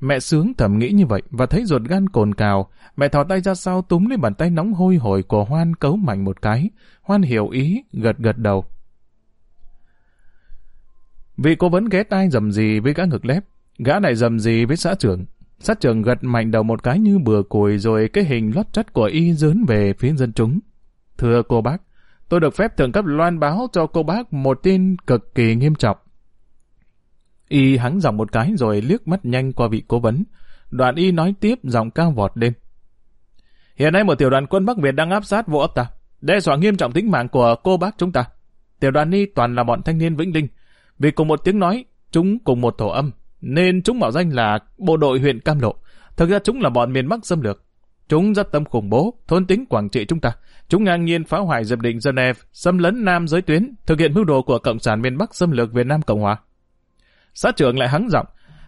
Mẹ sướng thầm nghĩ như vậy và thấy ruột gan cồn cào. Mẹ thò tay ra sau túm lấy bàn tay nóng hôi hổi của Hoan cấu mạnh một cái. Hoan hiểu ý, gật gật đầu. Vị cố vấn ghé tai dầm gì với gã ngực lép. Gã này dầm gì với xã trưởng. Sát trưởng gật mạnh đầu một cái như bừa cùi rồi cái hình lót chất của y dớn về phía dân chúng. Thưa cô bác, tôi được phép thượng cấp loan báo cho cô bác một tin cực kỳ nghiêm trọng. Y hắng giọng một cái rồi liếc mắt nhanh qua vị cố vấn. Đoạn Y nói tiếp giọng cao vọt lên. Hiện nay một tiểu đoàn quân Bắc Việt đang áp sát vô ấp ta, đe dọa nghiêm trọng tính mạng của cô bác chúng ta. Tiểu đoàn Y toàn là bọn thanh niên Vĩnh Linh. Vì cùng một tiếng nói, chúng cùng một thổ âm, nên chúng mạo danh là bộ đội huyện Cam Lộ. Thực ra chúng là bọn miền Bắc xâm lược. Chúng rất tâm khủng bố, thôn tính Quảng Trị chúng ta. Chúng ngang nhiên phá hoại Hiệp định Geneva, xâm lấn Nam giới tuyến, thực hiện mưu đồ của Cộng sản miền Bắc xâm lược Việt Nam Cộng Hòa. Xã trưởng lại hắng giọng,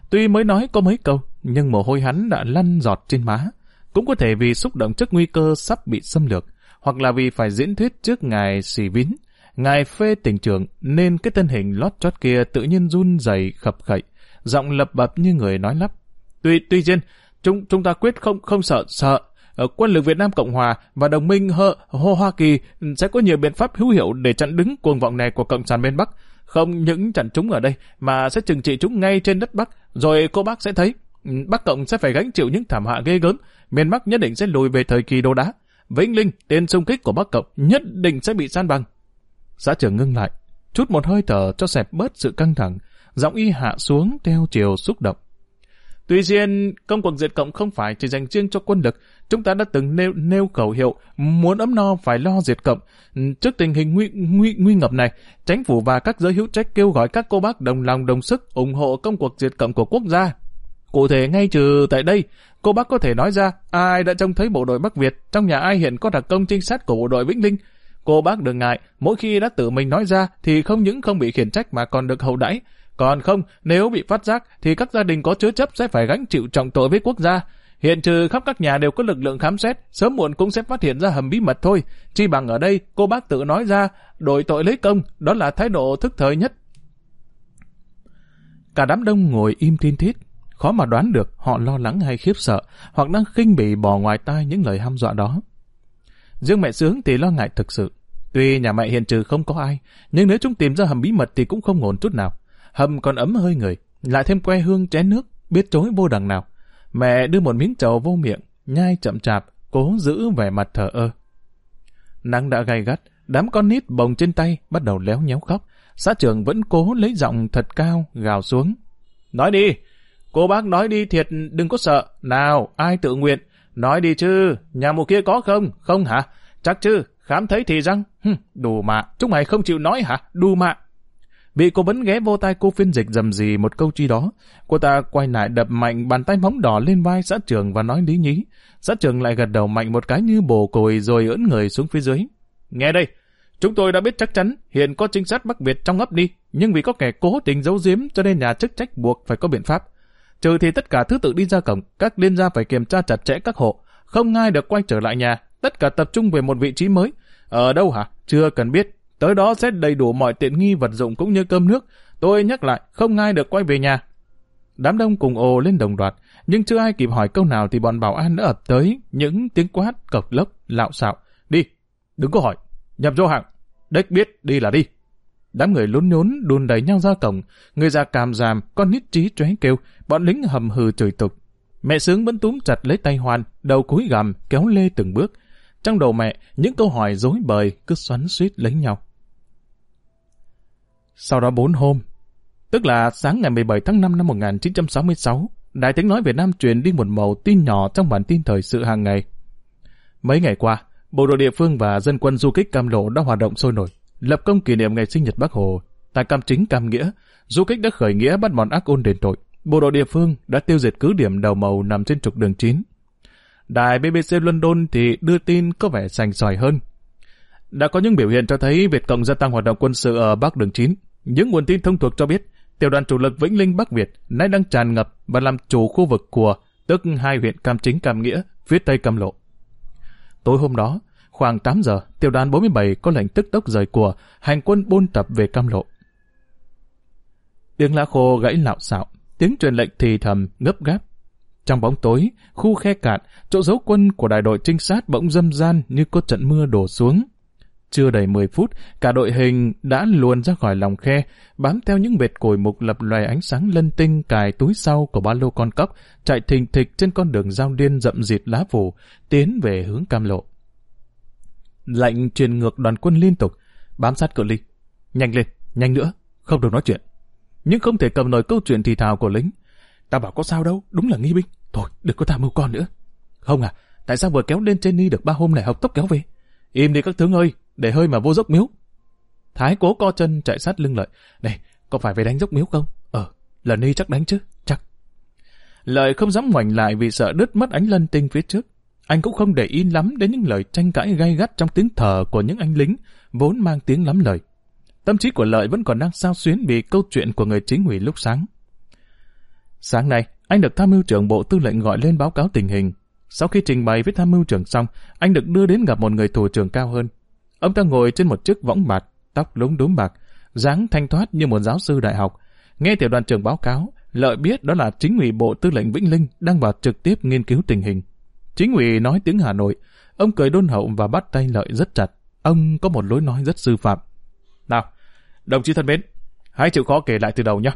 tuy mới nói có mấy câu, nhưng mồ hôi hắn đã lăn giọt trên má. Cũng có thể vì xúc động trước nguy cơ sắp bị xâm lược, hoặc là vì phải diễn thuyết trước ngài xì vín, ngài phê tỉnh trưởng, nên cái thân hình lót chót kia tự nhiên run rẩy khập khậy, giọng lập bập như người nói lắp. Tuy tuy nhiên, chúng chúng ta quyết không không sợ sợ ở quân lực Việt Nam Cộng Hòa và đồng minh Hơ, Hô Hoa Kỳ sẽ có nhiều biện pháp hữu hiệu để chặn đứng cuồng vọng này của Cộng sản bên Bắc. Không những chặn chúng ở đây, mà sẽ trừng trị chúng ngay trên đất Bắc, rồi cô bác sẽ thấy. Ừ, Bắc Cộng sẽ phải gánh chịu những thảm họa ghê gớm, miền Bắc nhất định sẽ lùi về thời kỳ đồ đá. Vĩnh Linh, tên xung kích của Bắc Cộng nhất định sẽ bị san bằng. Xã trưởng ngưng lại, chút một hơi thở cho xẹp bớt sự căng thẳng, giọng y hạ xuống theo chiều xúc động. Tuy nhiên, công cuộc diệt cộng không phải chỉ dành riêng cho quân lực. Chúng ta đã từng nêu, nêu khẩu hiệu muốn ấm no phải lo diệt cộng. Trước tình hình nguy, nguy, nguy ngập này, chính phủ và các giới hữu trách kêu gọi các cô bác đồng lòng đồng sức ủng hộ công cuộc diệt cộng của quốc gia. Cụ thể ngay trừ tại đây, cô bác có thể nói ra ai đã trông thấy bộ đội Bắc Việt, trong nhà ai hiện có đặc công trinh sát của bộ đội Vĩnh Linh. Cô bác đừng ngại, mỗi khi đã tự mình nói ra thì không những không bị khiển trách mà còn được hậu đãi. Còn không, nếu bị phát giác thì các gia đình có chứa chấp sẽ phải gánh chịu trọng tội với quốc gia. Hiện trừ khắp các nhà đều có lực lượng khám xét, sớm muộn cũng sẽ phát hiện ra hầm bí mật thôi. Chi bằng ở đây, cô bác tự nói ra, đổi tội lấy công, đó là thái độ thức thời nhất. Cả đám đông ngồi im tin thít, khó mà đoán được họ lo lắng hay khiếp sợ, hoặc đang khinh bỉ bỏ ngoài tai những lời hăm dọa đó. Riêng mẹ sướng thì lo ngại thực sự. Tuy nhà mẹ hiện trừ không có ai, nhưng nếu chúng tìm ra hầm bí mật thì cũng không ổn chút nào hầm còn ấm hơi người, lại thêm que hương chén nước, biết chối vô đằng nào. Mẹ đưa một miếng trầu vô miệng, nhai chậm chạp, cố giữ vẻ mặt thờ ơ. Nắng đã gay gắt, đám con nít bồng trên tay bắt đầu léo nhéo khóc. Xã trưởng vẫn cố lấy giọng thật cao, gào xuống. Nói đi, cô bác nói đi thiệt, đừng có sợ. Nào, ai tự nguyện? Nói đi chứ, nhà mù kia có không? Không hả? Chắc chứ, khám thấy thì răng. Hừ, đủ mạ, chúng mày không chịu nói hả? Đủ mạ. Bị cô vẫn ghé vô tai cô phiên dịch dầm gì một câu chi đó. Cô ta quay lại đập mạnh bàn tay móng đỏ lên vai xã trường và nói lý nhí. Xã trường lại gật đầu mạnh một cái như bồ cồi rồi ưỡn người xuống phía dưới. Nghe đây, chúng tôi đã biết chắc chắn hiện có trinh sát Bắc Việt trong ấp đi, nhưng vì có kẻ cố tình giấu giếm cho nên nhà chức trách buộc phải có biện pháp. Trừ thì tất cả thứ tự đi ra cổng, các liên gia phải kiểm tra chặt chẽ các hộ, không ai được quay trở lại nhà, tất cả tập trung về một vị trí mới. Ở đâu hả? Chưa cần biết, Tới đó sẽ đầy đủ mọi tiện nghi vật dụng cũng như cơm nước. Tôi nhắc lại, không ai được quay về nhà. Đám đông cùng ồ lên đồng loạt, nhưng chưa ai kịp hỏi câu nào thì bọn bảo an đã ập tới những tiếng quát, cộc lốc, lạo xạo. Đi, đừng có hỏi, nhập vô hạng, đếch biết đi là đi. Đám người lún nhốn đùn đẩy nhau ra cổng, người già càm giảm, con nít trí tróe kêu, bọn lính hầm hừ chửi tục. Mẹ sướng vẫn túm chặt lấy tay Hoan, đầu cúi gằm, kéo lê từng bước. Trong đầu mẹ, những câu hỏi dối bời cứ xoắn suýt lấy nhau. Sau đó 4 hôm, tức là sáng ngày 17 tháng 5 năm 1966, Đài Tiếng Nói Việt Nam truyền đi một màu tin nhỏ trong bản tin thời sự hàng ngày. Mấy ngày qua, bộ đội địa phương và dân quân du kích Cam Lộ đã hoạt động sôi nổi, lập công kỷ niệm ngày sinh nhật Bác Hồ. Tại Cam Chính Cam Nghĩa, du kích đã khởi nghĩa bắt bọn ác ôn đền tội. Bộ đội địa phương đã tiêu diệt cứ điểm đầu màu nằm trên trục đường 9. Đài BBC London thì đưa tin có vẻ sành sỏi hơn. Đã có những biểu hiện cho thấy Việt Cộng gia tăng hoạt động quân sự ở Bắc đường 9. Những nguồn tin thông thuộc cho biết, tiểu đoàn chủ lực Vĩnh Linh Bắc Việt nay đang tràn ngập và làm chủ khu vực của, tức hai huyện Cam Chính Cam Nghĩa, phía tây Cam Lộ. Tối hôm đó, khoảng 8 giờ, tiểu đoàn 47 có lệnh tức tốc rời của hành quân buôn tập về Cam Lộ. Tiếng lá khô gãy lạo xạo, tiếng truyền lệnh thì thầm, ngấp gáp. Trong bóng tối, khu khe cạn, chỗ giấu quân của đại đội trinh sát bỗng dâm gian như có trận mưa đổ xuống. Chưa đầy 10 phút, cả đội hình đã luồn ra khỏi lòng khe, bám theo những vệt cồi mục lập loài ánh sáng lân tinh cài túi sau của ba lô con cóc, chạy thình thịch trên con đường giao điên rậm rịt lá phủ, tiến về hướng cam lộ. Lệnh truyền ngược đoàn quân liên tục, bám sát cự ly. Nhanh lên, nhanh nữa, không được nói chuyện. Nhưng không thể cầm nổi câu chuyện thì thào của lính. Ta bảo có sao đâu, đúng là nghi binh. Thôi, đừng có tham mưu con nữa. Không à, tại sao vừa kéo lên trên ni được ba hôm lại học tốc kéo về? Im đi các tướng ơi, để hơi mà vô dốc miếu. Thái cố co chân chạy sát lưng lợi. Này, có phải về đánh dốc miếu không? Ờ, lần đi chắc đánh chứ, chắc. Lợi không dám ngoảnh lại vì sợ đứt mất ánh lân tinh phía trước. Anh cũng không để ý lắm đến những lời tranh cãi gay gắt trong tiếng thở của những anh lính, vốn mang tiếng lắm lời. Tâm trí của Lợi vẫn còn đang sao xuyến vì câu chuyện của người chính ủy lúc sáng. Sáng nay, anh được tham mưu trưởng bộ tư lệnh gọi lên báo cáo tình hình. Sau khi trình bày với tham mưu trưởng xong, anh được đưa đến gặp một người thủ trưởng cao hơn. Ông ta ngồi trên một chiếc võng bạc, tóc lúng đúm bạc, dáng thanh thoát như một giáo sư đại học. Nghe tiểu đoàn trưởng báo cáo, Lợi biết đó là chính ủy bộ tư lệnh Vĩnh Linh đang vào trực tiếp nghiên cứu tình hình. Chính ủy nói tiếng Hà Nội, ông cười đôn hậu và bắt tay Lợi rất chặt. Ông có một lối nói rất sư phạm. Nào, đồng chí thân mến, hãy chịu khó kể lại từ đầu nhé.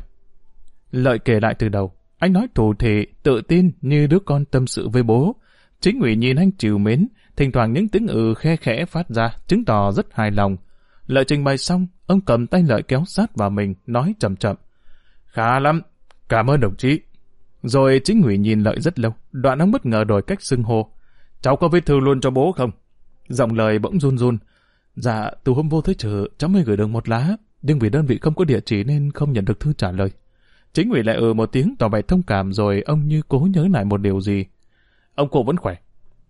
Lợi kể lại từ đầu, anh nói thủ thể, tự tin như đứa con tâm sự với bố. Chính ủy nhìn anh chiều mến, thỉnh thoảng những tiếng ừ khe khẽ phát ra, chứng tỏ rất hài lòng. Lợi trình bày xong, ông cầm tay lợi kéo sát vào mình, nói chậm chậm. Khá lắm, cảm ơn đồng chí. Rồi chính ủy nhìn lợi rất lâu, đoạn ông bất ngờ đổi cách xưng hô. Cháu có viết thư luôn cho bố không? Giọng lời bỗng run run. Dạ, từ hôm vô tới chợ, cháu mới gửi được một lá, nhưng vì đơn vị không có địa chỉ nên không nhận được thư trả lời. Chính ủy lại ừ một tiếng tỏ vẻ thông cảm rồi ông như cố nhớ lại một điều gì. Ông cụ vẫn khỏe.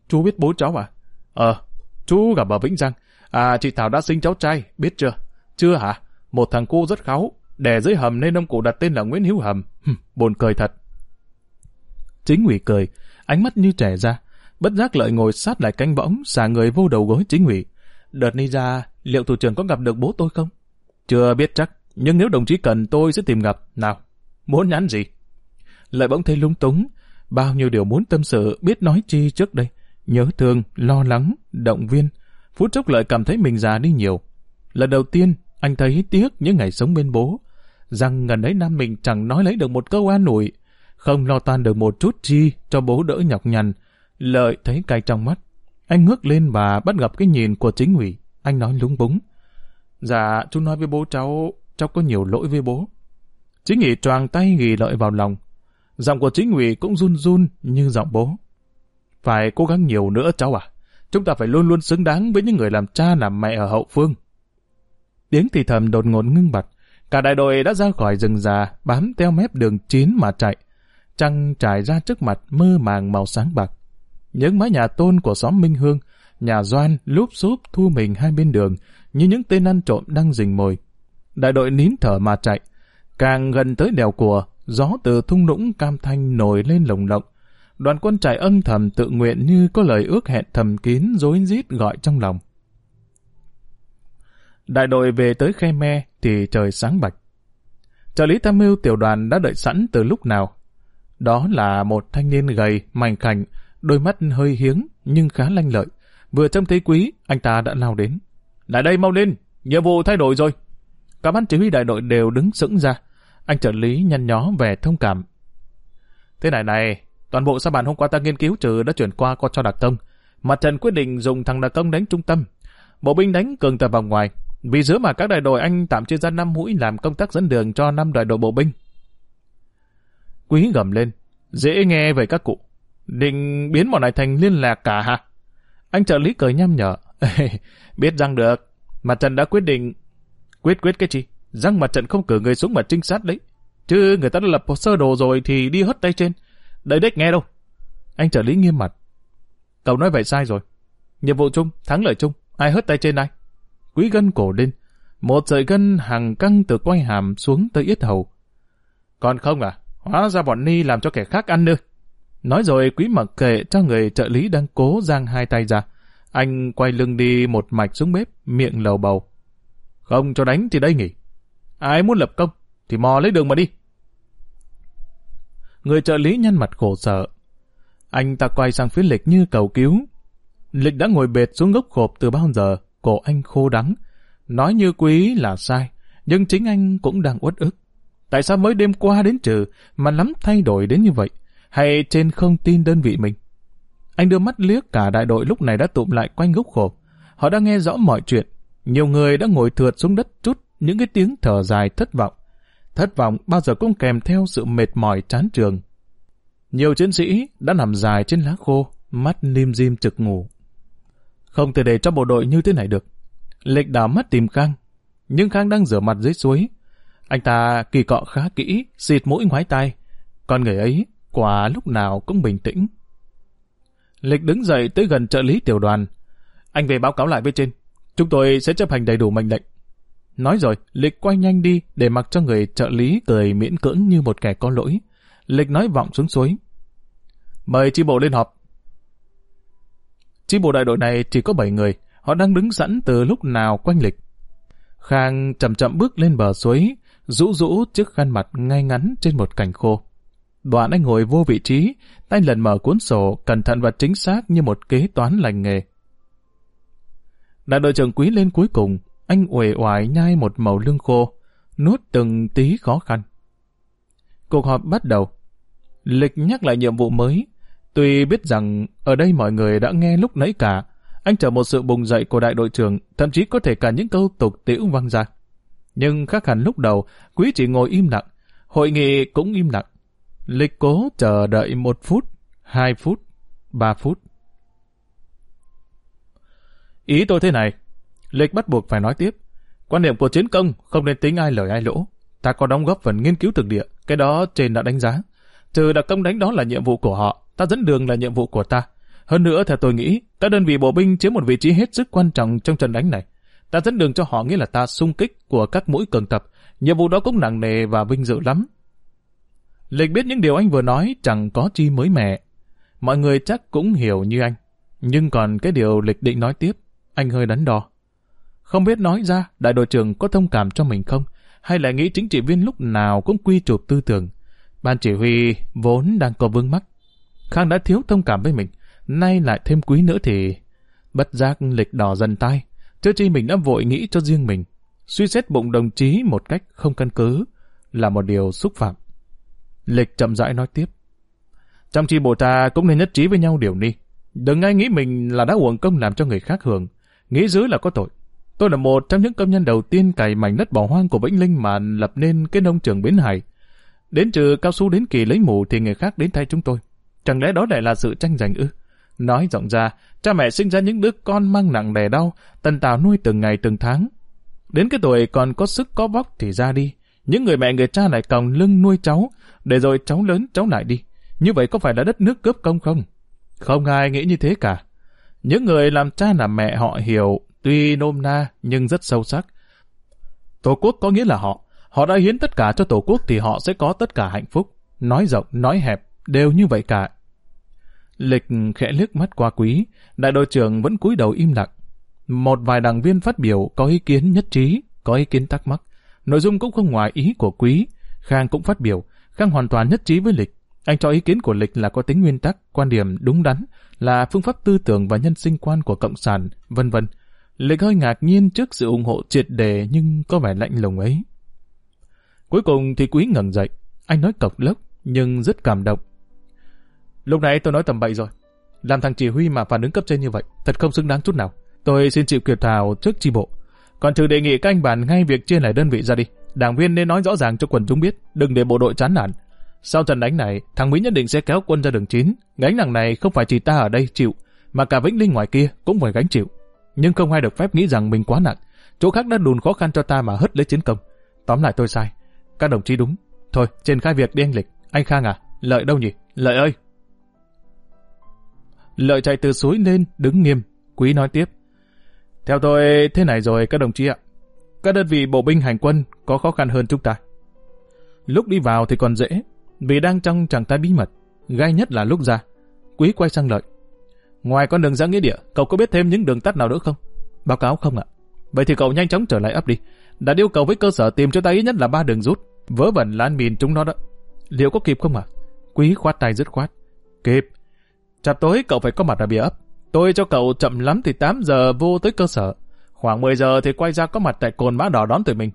Chú biết bố cháu à? Ờ, chú gặp ở Vĩnh Giang. À, chị Thảo đã sinh cháu trai, biết chưa? Chưa hả? Một thằng cu rất kháu, đè dưới hầm nên ông cụ đặt tên là Nguyễn Hiếu Hầm. Hừm, buồn cười thật. Chính ủy cười, ánh mắt như trẻ ra. Bất giác lợi ngồi sát lại canh võng, xả người vô đầu gối chính ủy. Đợt đi ra, liệu thủ trưởng có gặp được bố tôi không? Chưa biết chắc, nhưng nếu đồng chí cần tôi sẽ tìm gặp. Nào, muốn nhắn gì? Lợi bỗng thấy lung túng, bao nhiêu điều muốn tâm sự, biết nói chi trước đây. Nhớ thương, lo lắng, động viên. Phút chốc lợi cảm thấy mình già đi nhiều. Lần đầu tiên, anh thấy tiếc những ngày sống bên bố. Rằng gần ấy năm mình chẳng nói lấy được một câu an ủi. Không lo tan được một chút chi cho bố đỡ nhọc nhằn. Lợi thấy cay trong mắt. Anh ngước lên và bắt gặp cái nhìn của chính ủy. Anh nói lúng búng. Dạ, chú nói với bố cháu, cháu có nhiều lỗi với bố. Chính ủy choàng tay ghi lợi vào lòng. Giọng của chính ủy cũng run run như giọng bố. Phải cố gắng nhiều nữa cháu à. Chúng ta phải luôn luôn xứng đáng với những người làm cha làm mẹ ở hậu phương. Tiếng thì thầm đột ngột ngưng bặt. Cả đại đội đã ra khỏi rừng già, bám theo mép đường chín mà chạy. Trăng trải ra trước mặt mơ màng màu sáng bạc. Những mái nhà tôn của xóm Minh Hương, nhà Doan lúp xúp thu mình hai bên đường, như những tên ăn trộm đang rình mồi. Đại đội nín thở mà chạy. Càng gần tới đèo của, gió từ thung lũng cam thanh nổi lên lồng lộng, đoàn quân trải âm thầm tự nguyện như có lời ước hẹn thầm kín rối rít gọi trong lòng. Đại đội về tới khe me thì trời sáng bạch. Trợ lý tham mưu tiểu đoàn đã đợi sẵn từ lúc nào. Đó là một thanh niên gầy, mảnh khảnh, đôi mắt hơi hiếng nhưng khá lanh lợi. Vừa trông thấy quý, anh ta đã lao đến. Lại đây mau lên, nhiệm vụ thay đổi rồi. Cả ban chỉ huy đại đội đều đứng sững ra. Anh trợ lý nhăn nhó vẻ thông cảm. Thế này này, Toàn bộ sa bàn hôm qua ta nghiên cứu trừ đã chuyển qua cho đặc công. Mặt trận quyết định dùng thằng đặc công đánh trung tâm. Bộ binh đánh cường tập vòng ngoài. Vì giữa mà các đại đội anh tạm chia ra năm mũi làm công tác dẫn đường cho năm đại đội bộ binh. Quý gầm lên. Dễ nghe về các cụ. Định biến bọn này thành liên lạc cả hả? Anh trợ lý cười nhăm nhở. biết rằng được. Mặt trận đã quyết định. Quyết quyết cái gì? Răng mặt trận không cử người xuống mà trinh sát đấy. Chứ người ta đã lập hồ sơ đồ rồi thì đi hất tay trên. Đây đếch nghe đâu. Anh trợ lý nghiêm mặt. Cậu nói vậy sai rồi. Nhiệm vụ chung, thắng lợi chung. Ai hất tay trên ai? Quý gân cổ lên. Một sợi gân hàng căng từ quay hàm xuống tới yết hầu. Còn không à? Hóa ra bọn Ni làm cho kẻ khác ăn nữa. Nói rồi quý mặc kệ cho người trợ lý đang cố giang hai tay ra. Anh quay lưng đi một mạch xuống bếp, miệng lầu bầu. Không cho đánh thì đây nghỉ. Ai muốn lập công thì mò lấy đường mà đi. Người trợ lý nhăn mặt khổ sở. Anh ta quay sang phía lịch như cầu cứu. Lịch đã ngồi bệt xuống gốc khộp từ bao giờ, cổ anh khô đắng. Nói như quý là sai, nhưng chính anh cũng đang uất ức. Tại sao mới đêm qua đến trừ mà lắm thay đổi đến như vậy? Hay trên không tin đơn vị mình? Anh đưa mắt liếc cả đại đội lúc này đã tụm lại quanh gốc khộp. Họ đã nghe rõ mọi chuyện. Nhiều người đã ngồi thượt xuống đất chút những cái tiếng thở dài thất vọng. Thất vọng bao giờ cũng kèm theo sự mệt mỏi chán trường. Nhiều chiến sĩ đã nằm dài trên lá khô, mắt lim dim trực ngủ. Không thể để cho bộ đội như thế này được. Lịch đảo mắt tìm Khang, nhưng Khang đang rửa mặt dưới suối. Anh ta kỳ cọ khá kỹ, xịt mũi ngoái tay. Con người ấy, quả lúc nào cũng bình tĩnh. Lịch đứng dậy tới gần trợ lý tiểu đoàn. Anh về báo cáo lại với trên. Chúng tôi sẽ chấp hành đầy đủ mệnh lệnh. Nói rồi, Lịch quay nhanh đi để mặc cho người trợ lý cười miễn cưỡng như một kẻ có lỗi. Lịch nói vọng xuống suối. Mời chi bộ lên họp. Chi bộ đại đội này chỉ có 7 người, họ đang đứng sẵn từ lúc nào quanh Lịch. Khang chậm chậm bước lên bờ suối, rũ rũ chiếc khăn mặt ngay ngắn trên một cành khô. Đoạn anh ngồi vô vị trí, tay lần mở cuốn sổ, cẩn thận và chính xác như một kế toán lành nghề. Đại đội trưởng quý lên cuối cùng, anh uể oải nhai một màu lương khô, nuốt từng tí khó khăn. Cuộc họp bắt đầu. Lịch nhắc lại nhiệm vụ mới. Tuy biết rằng ở đây mọi người đã nghe lúc nãy cả, anh chờ một sự bùng dậy của đại đội trưởng, thậm chí có thể cả những câu tục tiễu vang ra. Nhưng khác hẳn lúc đầu, quý chỉ ngồi im lặng, hội nghị cũng im lặng. Lịch cố chờ đợi một phút, hai phút, ba phút. Ý tôi thế này, Lịch bắt buộc phải nói tiếp. Quan điểm của chiến công không nên tính ai lời ai lỗ. Ta có đóng góp phần nghiên cứu thực địa, cái đó trên đã đánh giá. Trừ đặc công đánh đó là nhiệm vụ của họ, ta dẫn đường là nhiệm vụ của ta. Hơn nữa, theo tôi nghĩ, các đơn vị bộ binh chiếm một vị trí hết sức quan trọng trong trận đánh này. Ta dẫn đường cho họ nghĩa là ta xung kích của các mũi cường tập. Nhiệm vụ đó cũng nặng nề và vinh dự lắm. Lịch biết những điều anh vừa nói chẳng có chi mới mẻ. Mọi người chắc cũng hiểu như anh. Nhưng còn cái điều lịch định nói tiếp, anh hơi đắn đo. Không biết nói ra, đại đội trưởng có thông cảm cho mình không? Hay là nghĩ chính trị viên lúc nào cũng quy chụp tư tưởng? Ban chỉ huy vốn đang có vương mắc. Khang đã thiếu thông cảm với mình, nay lại thêm quý nữa thì... Bất giác lịch đỏ dần tay, chứ chi mình đã vội nghĩ cho riêng mình. Suy xét bụng đồng chí một cách không căn cứ là một điều xúc phạm. Lịch chậm rãi nói tiếp. Trong chi bộ ta cũng nên nhất trí với nhau điều đi. Đừng ai nghĩ mình là đã uổng công làm cho người khác hưởng. Nghĩ dưới là có tội. Tôi là một trong những công nhân đầu tiên cày mảnh đất bỏ hoang của Vĩnh Linh mà lập nên cái nông trường Bến Hải. Đến trừ cao su đến kỳ lấy mù thì người khác đến thay chúng tôi. Chẳng lẽ đó lại là sự tranh giành ư? Nói rộng ra, cha mẹ sinh ra những đứa con mang nặng đè đau, tần tào nuôi từng ngày từng tháng. Đến cái tuổi còn có sức có vóc thì ra đi. Những người mẹ người cha lại còng lưng nuôi cháu, để rồi cháu lớn cháu lại đi. Như vậy có phải là đất nước cướp công không? Không ai nghĩ như thế cả. Những người làm cha làm mẹ họ hiểu tuy nôm na nhưng rất sâu sắc. Tổ quốc có nghĩa là họ. Họ đã hiến tất cả cho Tổ quốc thì họ sẽ có tất cả hạnh phúc. Nói rộng, nói hẹp, đều như vậy cả. Lịch khẽ liếc mắt qua quý, đại đội trưởng vẫn cúi đầu im lặng. Một vài đảng viên phát biểu có ý kiến nhất trí, có ý kiến thắc mắc. Nội dung cũng không ngoài ý của quý. Khang cũng phát biểu, Khang hoàn toàn nhất trí với Lịch. Anh cho ý kiến của Lịch là có tính nguyên tắc, quan điểm đúng đắn, là phương pháp tư tưởng và nhân sinh quan của Cộng sản, vân vân. Lịch hơi ngạc nhiên trước sự ủng hộ triệt đề nhưng có vẻ lạnh lùng ấy. Cuối cùng thì quý ngẩng dậy, anh nói cộc lốc nhưng rất cảm động. Lúc nãy tôi nói tầm bậy rồi. Làm thằng chỉ huy mà phản ứng cấp trên như vậy, thật không xứng đáng chút nào. Tôi xin chịu kiệt thảo trước chi bộ. Còn trừ đề nghị các anh bàn ngay việc chia lại đơn vị ra đi. Đảng viên nên nói rõ ràng cho quần chúng biết, đừng để bộ đội chán nản. Sau trận đánh này, thằng Mỹ nhất định sẽ kéo quân ra đường chín. Gánh nặng này không phải chỉ ta ở đây chịu, mà cả Vĩnh Linh ngoài kia cũng phải gánh chịu. Nhưng không ai được phép nghĩ rằng mình quá nặng. Chỗ khác đã đùn khó khăn cho ta mà hất lấy chiến công. Tóm lại tôi sai. Các đồng chí đúng. Thôi, trên khai việc đi anh Lịch. Anh Khang à, Lợi đâu nhỉ? Lợi ơi! Lợi chạy từ suối lên, đứng nghiêm. Quý nói tiếp. Theo tôi thế này rồi các đồng chí ạ. Các đơn vị bộ binh hành quân có khó khăn hơn chúng ta. Lúc đi vào thì còn dễ, vì đang trong trạng thái bí mật. Gai nhất là lúc ra. Quý quay sang lợi. Ngoài con đường ra nghĩa địa, cậu có biết thêm những đường tắt nào nữa không? Báo cáo không ạ. Vậy thì cậu nhanh chóng trở lại ấp đi. Đã yêu cầu với cơ sở tìm cho ta ít nhất là ba đường rút. Vớ vẩn lan mìn chúng nó đó. Liệu có kịp không ạ? Quý khoát tay dứt khoát. Kịp. Chạp tối cậu phải có mặt ở bìa ấp. Tôi cho cậu chậm lắm thì 8 giờ vô tới cơ sở. Khoảng 10 giờ thì quay ra có mặt tại cồn mã đỏ đón tụi mình.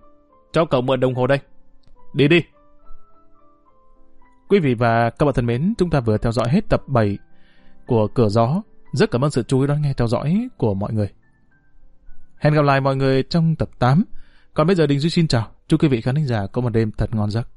Cho cậu mượn đồng hồ đây. Đi đi. Quý vị và các bạn thân mến, chúng ta vừa theo dõi hết tập 7 của Cửa Gió. Rất cảm ơn sự chú ý đón nghe theo dõi của mọi người. Hẹn gặp lại mọi người trong tập 8. Còn bây giờ Đình Duy xin chào. Chúc quý vị khán giả có một đêm thật ngon giấc.